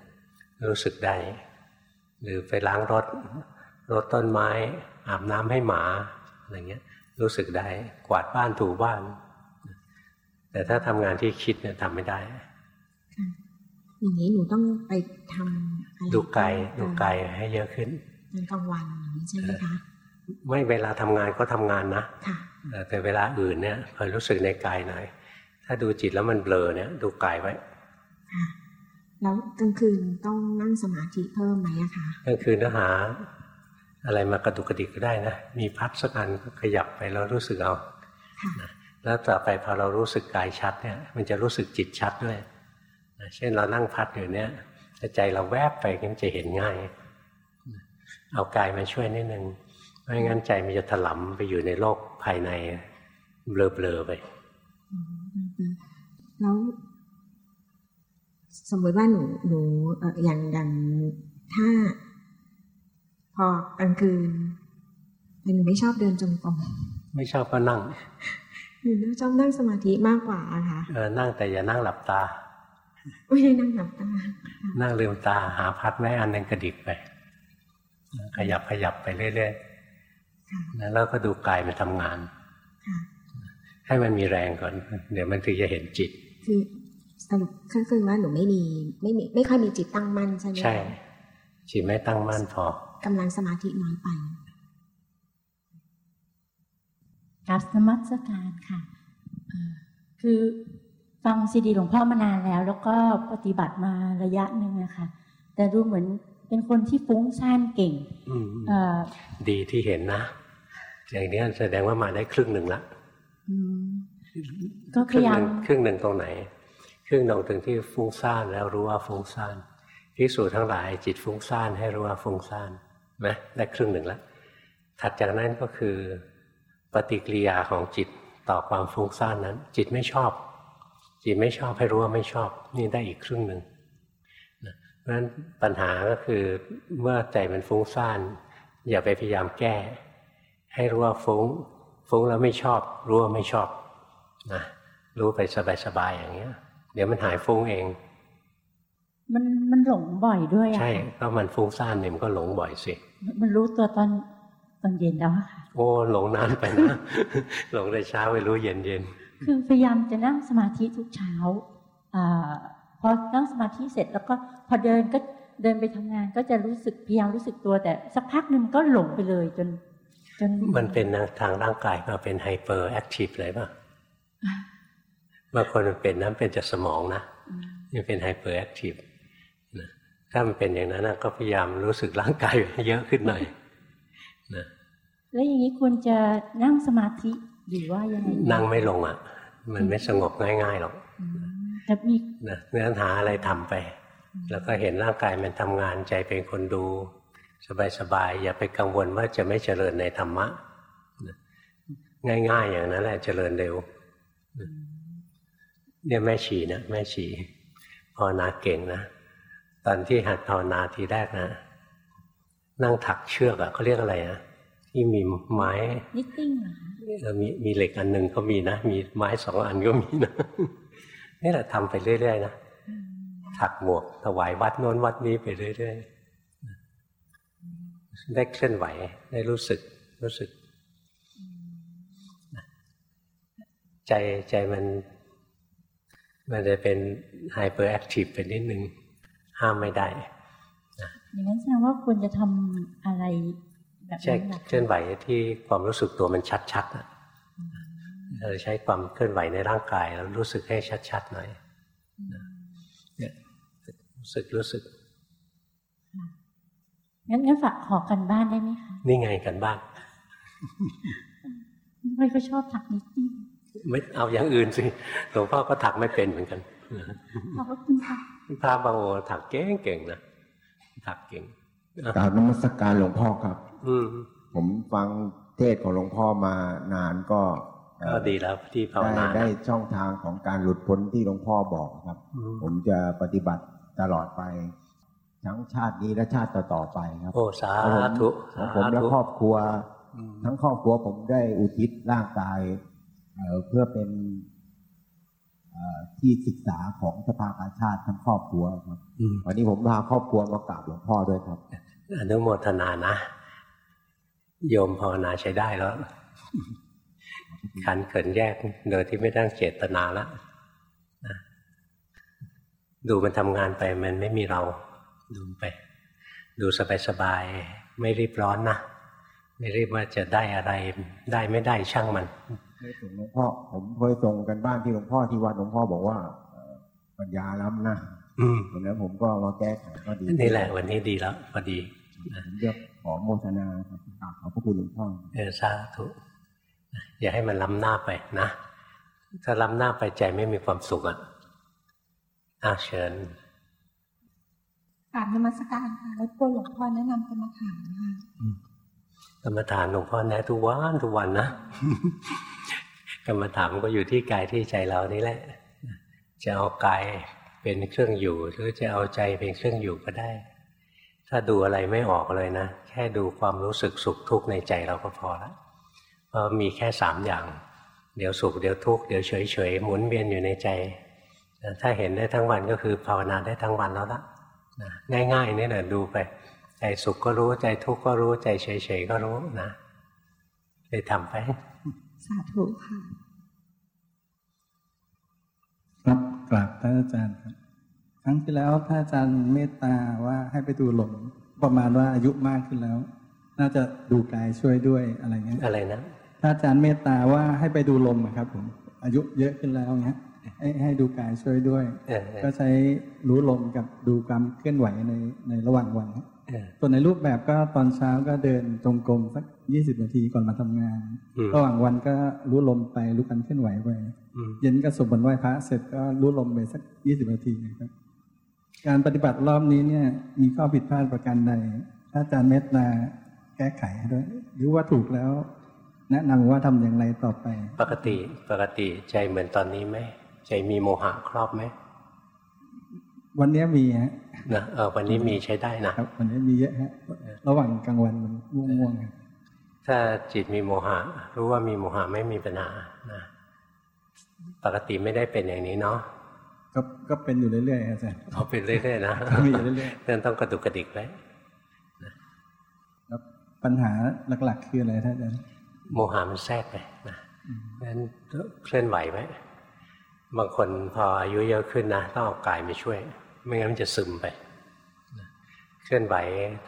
รู้สึกได้ หรือไปล้างรถ รถต้นไม้ อาบน้ำให้หมาอะไรเงี้ยรู้สึกได้กวาดบ้านถูบ้าน แต่ถ้าทำงานที่คิดเนี่ยทำไม่ได้อย่างนี้หนูต้องไปทำอะไรดูกายดูกายให้เยอะขึ้นตอนกลางวันอย่างนี้ใช่ไหมคะไม่เวลาทำงานก็ทำงานนะค่ะแต่เวลาอื่นเนี่ยคอยรู้สึกในกายหน่อยถ้าดูจิตแล้วมันเบลอเนี่ย ดูกายไว้ค่ะแล้วกลางคืนต้องนั่งสมาธิเพิ่มไหมอะคะกลางคืนเนื้อหา อะไรมากระดุกกระดิกก็ได้นะ มีพัดสักอันก็ขยับไปแล้วรู้สึกเอาค่ะแล้วต่อไปพอเรารู้สึกกายชัดเนี่ย มันจะรู้สึกจิตชัดด้วยนะเช่นเรานั่งพัดอยู่เนี่ยถ้าใจเราแวบไปมันจะเห็นง่าย เอากายมาช่วยนิดนึงไม่งั้นใจมันจะถลำไปอยู่ในโลกภายในเบลอๆไปอืมแล้วสมมติว่าหนูหนูเอ่ออย่างอย่างถ้า พอกลางคืนแต่หนูไม่ชอบเดินจงกรมไม่ชอบก็นั่งหนูชอบนั่งสมาธิมากกว่าอะค่ะเออนั่งแต่อย่านั่งหลับตา ไม่ได้นั่งหลับตา นั่งลืมตาหาพัดแม่อันหนึงกระดิกไป ขยับขยับไปเรื่อยค่ะๆนะแล้วก็ดูกายมันทำงานค่ะให้มันมีแรงก่อน เดี๋ยวมันถึงจะเห็นจิต คือสรุปก็คือว่าหนูไม่มีไม่มีไม่ค่อยมีจิตตั้งมั่นใช่ไหมคะใช่จิตไม่ตั้งมั่นพอ กำลังสมาธิน้อยไปกราบนมัสการค่ะเอ่อคือฟังซีดีหลวงพ่อมานานแล้ว แล้วก็ปฏิบัติมาระยะหนึ่งนะคะแต่ดูเหมือนเป็นคนที่ฟุ้งซ่านเก่งอืมเอ่อดีที่เห็นนะ อย่างนี้แสดงว่ามาได้ครึ่งหนึ่งละอืมก็คพรึ่งยาหยามนึ่งครึ่งหนึ่งตรงไหน ครึ่งหนึ่งตรงที่ฟุ้งซ่านแล้วรู้ว่าฟุ้งซ่านพิสูจน์ทั้งหลายจิตฟุ้งซ่านให้รู้ว่าฟุ้งซ่าน นะได้ครึ่งหนึ่งและถัดจากนั้นก็คือ ปฏิกิริยาของจิตต่อความฟุ้งซ่านนั้น จิตไม่ชอบ จิตไม่ชอบให้รู้ว่าไม่ชอบ นี่ได้อีกครึ่งหนึ่งนะเพราะฉะนั้นปัญหาก็คือเมื่อใจมันฟุ้งซ่านอย่าไปพยายามแก้ ให้รู้ว่าฟุ้ง ฟุ้งแล้วไม่ชอบ รู้ว่าไม่ชอบนะรู้ไปสบายๆอย่างเงี้ย เดี๋ยวมันหายฟุ้งเอง มันมันหลงบ่อยด้วยอะใช่ค่ะก็มันฟุ้งซ่านเนี่ยมันก็หลงบ่อยสิมันรู้ตัวตอนตอนเย็นแล้วอะค่ะโอ้หลงนานไปนะหลงแต่เช้าไปรู้เย็นเย็นคือพยายามจะนั่งสมาธิทุกเช้าอาพอนั่งสมาธิเสร็จแล้วก็พอเดินก็เดินไปทำงานก็จะรู้สึกพยายามรู้สึกตัว แต่สักพักหนึ่งก็หลงไปเลยจนจนมันเป็นทางร่างกายมาเป็น hyperactive เลยป่ะบางคนมันเป็นนั้นเป็นจากสมองนะอืมนี่เป็น hyperactive นะ ถ้ามันเป็นอย่างนั้นนะก็พยายามรู้สึกร่างกายเยอะขึ้นหน่อยนะแล้วอย่างนี้ควรจะนั่งสมาธิหรือว่ายังไงดีนั่งไม่ลงอะ มันไม่สงบง่ายๆหรอกอืมแต่มีนะเนื้อหาอะไรทำไป แล้วก็เห็นร่างกายมันทำงานใจเป็นคนดู สบายๆอย่าไปกังวลว่าจะไม่เจริญในธรรมะนะง่าย ๆ อย่างนั้นแหละเจริญเร็วเนี่ยแม่ชีนะแม่ชีภาวนาเก่งนะ ตอนที่หัดภาวนาทีแรกนะ นั่งถักเชือกอะเขาเรียกอะไรอะที่มีไม้นิตติ้งเหรอคะเออมีมีเหล็กอันหนึ่งก็มีนะ มีไม้สองอันก็มีนะนี่แหละทำไปเรื่อยๆนะถักหมวกถวายวัดโน้นวัดนี้ไปเรื่อยๆได้เคลื่อนไหวได้รู้สึกรู้สึก ใจใจมัน มันจะเป็นไฮเปอร์แอคทีฟไปนิดนึง ห้ามไม่ได้อย่างนั้นแสดงว่าควรจะทำอะไรแบบใช่นั้นเคลื่อนไหวที่ความรู้สึกตัวมันชัดๆอะเราใช้ความเคลื่อนไหวในร่างกายแล้วรู้สึกให้ชัดๆหน่อยเนี่ยรู้สึกรู้สึกงั้นงั้นฝากขอกันบ้านได้ไหมคะนี่ไงกันบ้านไม่ก็ชอบถักนิดนึงไม่เอาอย่างอื่นสิหลวงพ่อก็ถักไม่เป็นเหมือนกันขอบคุณค่ะ พระบางองค์ถักเก่งเก่งนะถักเก่งกราบนมัสกการหลวงพ่อครับ อืผมฟังเทศของหลวงพ่อมานานก็ก็ดีแล้วที่ภาวนาได้ช่องทางของการหลุดพ้นที่หลวงพ่อบอกครับ ผมจะปฏิบัติตลอดไป ทั้งชาตินี้และชาติต่อๆไปครับ โอ้สาธุของผมและครอบครัว ทั้งครอบครัวผมได้อุทิศร่างกายเพื่อเป็น ที่ศึกษาของสภากาชาติทั้งครอบครัวครับวันนี้ผมพาครอบครัวมากราบหลวงพ่อด้วยครับอนุโมทนานะ โยมภาวนาใช้ได้แล้วขันเขินแยกโดยที่ไม่ตั้งเจตนาแล้วนะดูมันทำงานไปมันไม่มีเราดูไป ดูสบายๆไม่รีบร้อนนะไม่รีบว่าจะได้อะไร ได้ไม่ได้ช่างมันเคยส่ง หลวงพ่อผมเคยส่งกันบ้านที่หลวงพ่อที่วัดหลวงพ่อบอกว่าปัญญาล้ำนะตรงนั้นผมก็มาแก้ไขก็ดีนี่แหละวันนี้ดีแล้วพอดีผมจะขอโมทนาครับขอบพระคุณหลวงพ่อเออสาธุอย่าให้มันล้ำหน้าไปนะ ถ้าล้ำหน้าไปใจไม่มีความสุขอะอาเชิญกราบนมัสการค่ะแล้วตัวหลวงพ่อแนะนำกรรมฐานค่ะก รรมฐานหลวงพ่อแนะทุกวันทุกวันนะกรรมฐานก็อยู่ที่กายที่ใจเรานี่แหละ จะเอากายเป็นเครื่องอยู่ หรือจะเอาใจเป็นเครื่องอยู่ก็ได้ ถ้าดูอะไรไม่ออกเลยนะ แค่ดูความรู้สึกสุขทุกข์ในใจเราก็พอแล้วเพราะมีแค่สามอย่าง เดี๋ยวสุขเดี๋ยวทุกข์เดี๋ยวเฉยเฉยหมุนเวียนอยู่ในใจ ถ้าเห็นได้ทั้งวันก็คือภาวนาได้ทั้งวันแล้วละง่ายๆนี่แหละดูไป ใจสุขก็รู้ใจทุกข์ก็รู้ใจเฉยเฉยก็รู้นะไปทำไป สาธุค่ะ ครับกราบท่านอาจารย์ครับ ครั้งที่แล้วท่านอาจารย์เมตตาว่าให้ไปดูลมประมาณว่าอายุมากขึ้นแล้ว น่าจะดูกายช่วยด้วยอะไรเงี้ยอะไรนะท่านอาจารย์เมตตาว่าให้ไปดูลมครับผมอายุเยอะขึ้นแล้วเงี้ยให้ให้ดูกายช่วยด้วย ก็ใช้รู้ลมกับดูความเคลื่อนไหวในในระหว่างวัน ส่วนในรูปแบบก็ตอนเช้าก็เดินจงกรมสักยี่สิบนาทีก่อนมาทำงาน ระหว่างวันก็รู้ลมไปรู้การเคลื่อนไหวไปเย็นก็สวดมนต์ไหว้พระเสร็จก็รู้ลมไปสักยี่สิบนาทีครับการปฏิบัติรอบนี้เนี่ย มีข้อผิดพลาดประการใดถ้าอาจารย์เมตตาแก้ไขด้วยหรือว่าถูกแล้ว แนะนำว่าทำอย่างไรต่อไป ปกติปกติใจเหมือนตอนนี้ไหมใจมีโมหะครอบไหม วันนี้มีฮะนะเออวันนี้มีใช้ได้นะครับ วันนี้มีเยอะฮะระหว่างกลางวันมันง่วงๆถ้าจิตมีโมหะ รู้ว่ามีโมหะไม่มีปัญหานะปกติไม่ได้เป็นอย่างนี้เนาะก็ก็เป็นอยู่เรื่อยๆอาจารย์เขาเป็นเรื่อยๆนะมีอยู่เรื่อยๆนั่นต้องกระดุกกระดิกไว้แล้วปัญหาหลักๆคืออะไรท่านอาจารย์โมหะมันแทรกไปนะงั้นเคลื่อนไหวไหมบางคนพออายุเยอะขึ้นนะต้องเอากายมาช่วย ไม่งั้นมันจะซึมไปเคลื่อนไหว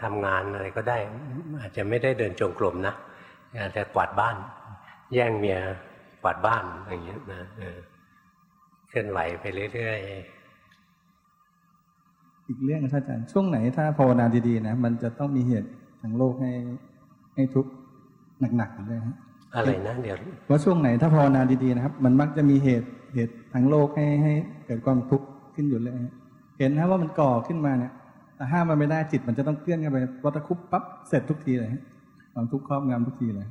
ทำงานอะไรก็ได้ อาจจะไม่ได้เดินจงกรมนะอาจจะกวาดบ้าน แย่งเมียกวาดบ้านอย่างเงี้ยนะเคลื่อนไหวไปเรื่อยๆอีกเรื่องท่านอาจารย์ช่วงไหนถ้าภาวนาดีๆนะมันจะต้องมีเหตุทางโลกให้ให้ทุกข์หนักๆเลยฮะอะไรนะเดี๋ยวว่าช่วงไหนถ้าภาวนาดีๆนะครับ มันมักจะมีเหตุเหตุทางโลกให้ให้เกิดความทุกข์ขึ้นอยู่เลย เห็นนะว่ามันก่อขึ้นมาเนี่ยห้ามมันไม่ได้จิตมันจะต้องเคลื่อนกันไปวัตคุปปั๊บเสร็จทุกทีเลยความทุกข์ครอบงำทุกทีเลย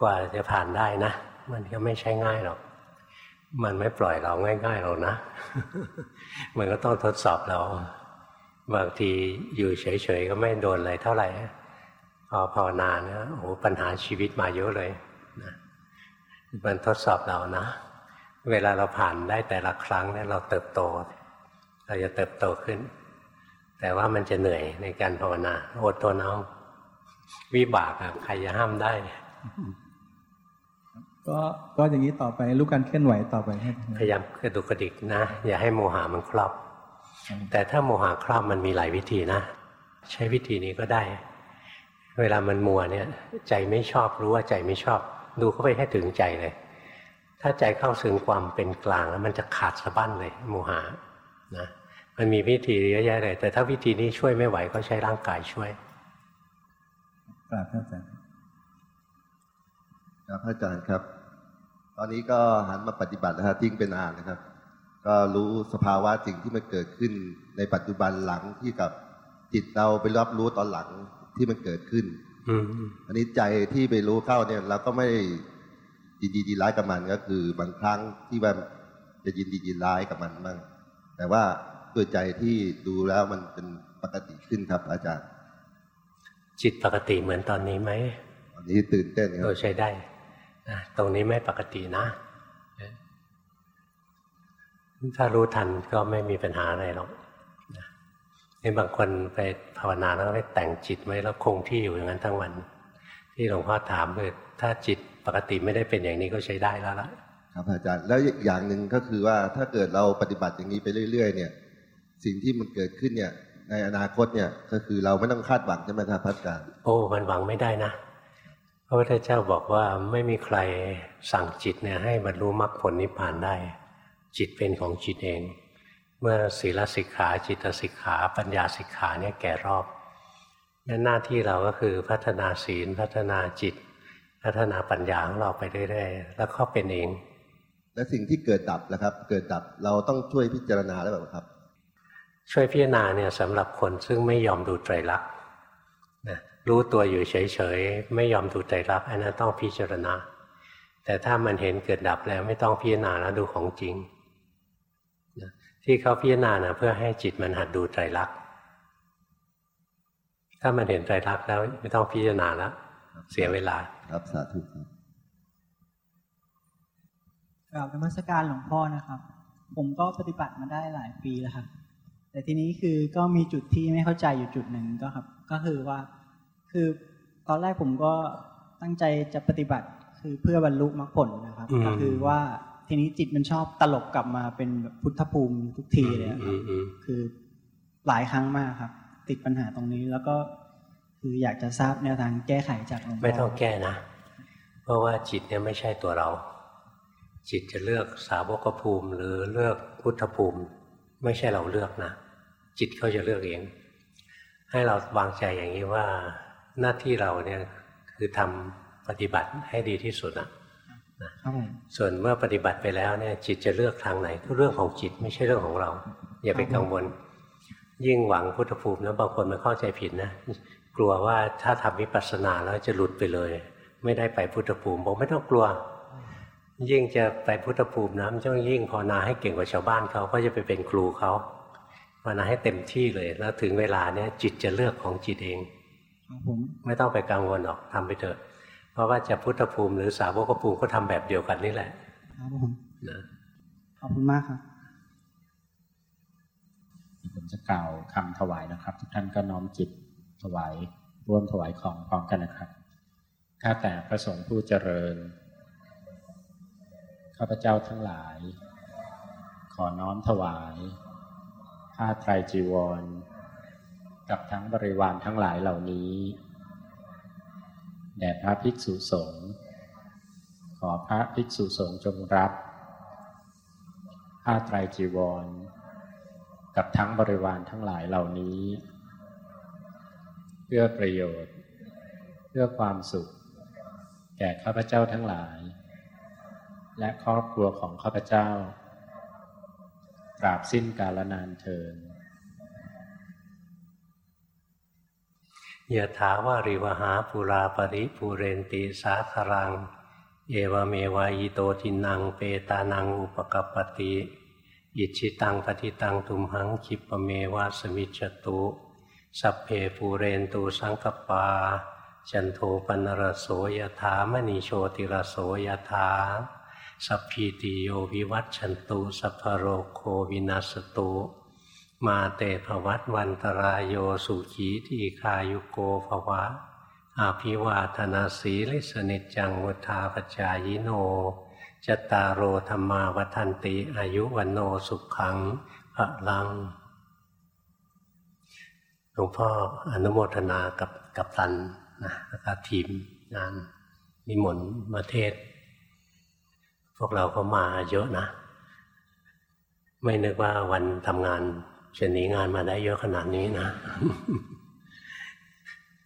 กว่าจะผ่านได้นะ มันก็ไม่ใช่ง่ายหรอก มันไม่ปล่อยเราง่ายๆหรอกนะ มันก็ต้องทดสอบเราบางทีอยู่เฉยๆก็ไม่โดนอะไรเท่าไหร่พอภาวนาเนี่ยโอ้ปัญหาชีวิตมาเยอะเลยนะมันทดสอบเรานะ เวลาเราผ่านได้แต่ละครั้งเนี่ยเราเติบโต เราจะเติบโตขึ้น แต่ว่ามันจะเหนื่อยในการภาวนาอดทนเอาวิบากอะใครจะห้ามได้ ก็ก็อย่างนี้ต่อไปรู้การเคลื่อนไหวต่อไปพยายามกระดุกกระดิกนะ อย่าให้โมหะมันครอบ แต่ถ้าโมหะครอบมันมีหลายวิธีนะ ใช้วิธีนี้ก็ได้ เวลามันมัวเนี่ย ใจไม่ชอบรู้ว่าใจไม่ชอบ ดูเข้าไปให้ถึงใจเลย ถ้าใจเข้าถึงความเป็นกลางแล้วมันจะขาดสะบั้นเลย โมหะ นะมันมีวิธีเยอะแยะเลยแต่ถ้าวิธีนี้ช่วยไม่ไหวก็ใช้ร่างกายช่วยกราบท่านอาจารย์ครับอาจารย์ครับ ตอนนี้ก็หันมาปฏิบัตินะครับทิ้งเป็นอ่านนะครับ ก็รู้สภาวะสิ่งที่มันเกิดขึ้นในปัจจุบันหลังที่กับจิตเราไปรับรู้ตอนหลังที่มันเกิดขึ้นอันนี้ใจที่ไปรู้เข้าเนี่ย เราก็ไม่ยินดีดีร้ายกับมันก็คือบางครั้งที่ว่าจะยินดีดีร้ายกับมันบ้าง แต่ว่าด้วยใจที่ดูแล้วมันเป็นปกติขึ้นครับ อาจารย์ จิตปกติเหมือนตอนนี้ไหมตอนนี้ตื่นเต้นครับใช้ได้ตรงนี้ไม่ปกตินะ ถ้ารู้ทันก็ไม่มีปัญหาอะไรหรอกนี่บางคนไปภาวนาแล้วไปแต่งจิตไว้แล้วคงที่อยู่อย่างนั้นทั้งวัน ที่หลวงพ่อถามเลยถ้าจิตปกติไม่ได้เป็นอย่างนี้ก็ใช้ได้แล้วล่ะ ครับอาจารย์แล้วอย่างหนึ่งก็คือว่าถ้าเกิดเราปฏิบัติอย่างนี้ไปเรื่อย ๆ เนี่ย สิ่งที่มันเกิดขึ้นเนี่ย ในอนาคตเนี่ยก็คือเราไม่ต้องคาดหวังใช่ไหมครับพระอาจารย์โอ้มันหวังไม่ได้นะพระพุทธเจ้าบอกว่าไม่มีใครสั่งจิตเนี่ยให้บรรลุมรรคผลนิพพานได้ จิตเป็นของจิตเอง เมื่อศีลสิกขาจิตสิกขาปัญญาสิกขาเนี่ยแก่รอบนั่นหน้าที่เราก็คือพัฒนาศีลพัฒนาจิต พัฒนาปัญญาของเราไปเรื่อยๆแล้วก็เป็นเอง และสิ่งที่เกิดดับนะครับ เกิดดับเราต้องช่วยพิจารณาแล้วแบบครับ ช่วยพิจารณาเนี่ยสำหรับคนซึ่งไม่ยอมดูไตรลักษณ์นะรู้ตัวอยู่เฉยๆไม่ยอมดูไตรลักษณ์อันนั้นต้องพิจารณา แต่ถ้ามันเห็นเกิดดับแล้วไม่ต้องพิจารณาแล้วดูของจริงที่เขาพิจารณานะเพื่อให้จิตมันหัดดูไตรลักษณ์ถ้ามันเห็นไตรลักษณ์แล้วไม่ต้องพิจารณาแล้วเสียเวลาครับสาธุครับก ราบนมัสการหลวงพ่อนะครับ ผมก็ปฏิบัติมาได้หลายปีแล้วครับ แต่ทีนี้คือก็มีจุดที่ไม่เข้าใจอยู่จุดหนึ่งก็ครับ ก็คือว่า คือตอนแรกผมก็ตั้งใจจะปฏิบัติคือเพื่อบรรลุมรรคผลนะครับ ก็คือว่าทีนี้จิตมันชอบตลบกลับมาเป็นพุทธภูมิทุกทีเลยคือหลายครั้งมากครับ ติดปัญหาตรงนี้แล้วก็คืออยากจะทราบแนวทางแก้ไขจากหลวงพ่อไม่ต้องแก้นะ เพราะว่าจิตเนี่ยไม่ใช่ตัวเรา จิตจะเลือกสาวกภูมิหรือเลือกพุทธภูมิ ไม่ใช่เราเลือกนะ จิตเขาจะเลือกเอง ให้เราวางใจอย่างนี้ว่าหน้าที่เราเนี่ยคือทำปฏิบัติให้ดีที่สุดนะส่วนเมื่อปฏิบัติไปแล้วเนี่ย จิตจะเลือกทางไหนก็เรื่องของจิตไม่ใช่เรื่องของเรา อย่าไปกังวล ยิ่งหวังพุทธภูมินะบางคนมันเข้าใจผิดนะกลัวว่าถ้าทำวิปัสสนาแล้วจะหลุดไปเลย ไม่ได้ไปพุทธภูมิบอกไม่ต้องกลัว ยิ่งจะไปพุทธภูมินะมันต้องยิ่งภาวนาให้เก่งกว่าชาวบ้านเขาก็จะไปเป็นครูเขาภาวนาให้เต็มที่เลย แล้วถึงเวลาเนี้ยจิตจะเลือกของจิตเองไม่ต้องไปกังวลหรอกทำไปเถอะ เพราะว่าจะพุทธภูมิหรือสาวกภูมิก็ทำแบบเดียวกันนี่แหละครับผมนะขอบคุณมากครับผมจะกล่าวคำถวายนะครับ ทุกท่านก็น้อมจิตถวายร่วมถวายของพร้อมกันนะครับข้าแต่พระสงฆ์ผู้เจริญ ข้าพเจ้าทั้งหลาย ขอน้อมถวายผ้าไตรจีวร กับทั้งบริวารทั้งหลายเหล่านี้แด่พระภิกษุสงฆ์ขอพระภิกษุสงฆ์จงรับผ้าไตรจีวร กับทั้งบริวารทั้งหลายเหล่านี้ เพื่อประโยชน์ เพื่อความสุข แก่ข้าพเจ้าทั้งหลาย และครอบครัวของข้าพเจ้าตราบสิ้นกาลนานเทินยะถาวาริวหาปุราปริปูเรนติสาครัง เอวเมวายโตทินังเปตานังอุปกปติ อิชิตังปฏิตังทุมหังคิปเมวาสมิจตุ สัพเพปูเรนตูสังกปา จันโทปนรโสยถามณีโชติรโสยถา สัพพีติโยวิวัตชันตุสัพพโรโควินัสตุมาเตภวัตวันตรายโยสุขีทีคายุโกภวะ อาภิวาธนาสีลิสนิจังวุธาปจายโนจตารโรธรรมาวัันติอายุวันโนสุขขังพระลังหลวงพ่ออนุโมทนากับกับตันนะแล้วก็ทีมงานนิมนต์มาเทศ พวกเราก็มาเยอะนะ ไม่นึกว่าวันทำงานจะหนีงานมาได้เยอะขนาดนี้นะ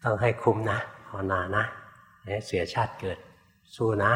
ต้องให้คุ้มนะภาวนานะเสียชาติเกิดสู้นะ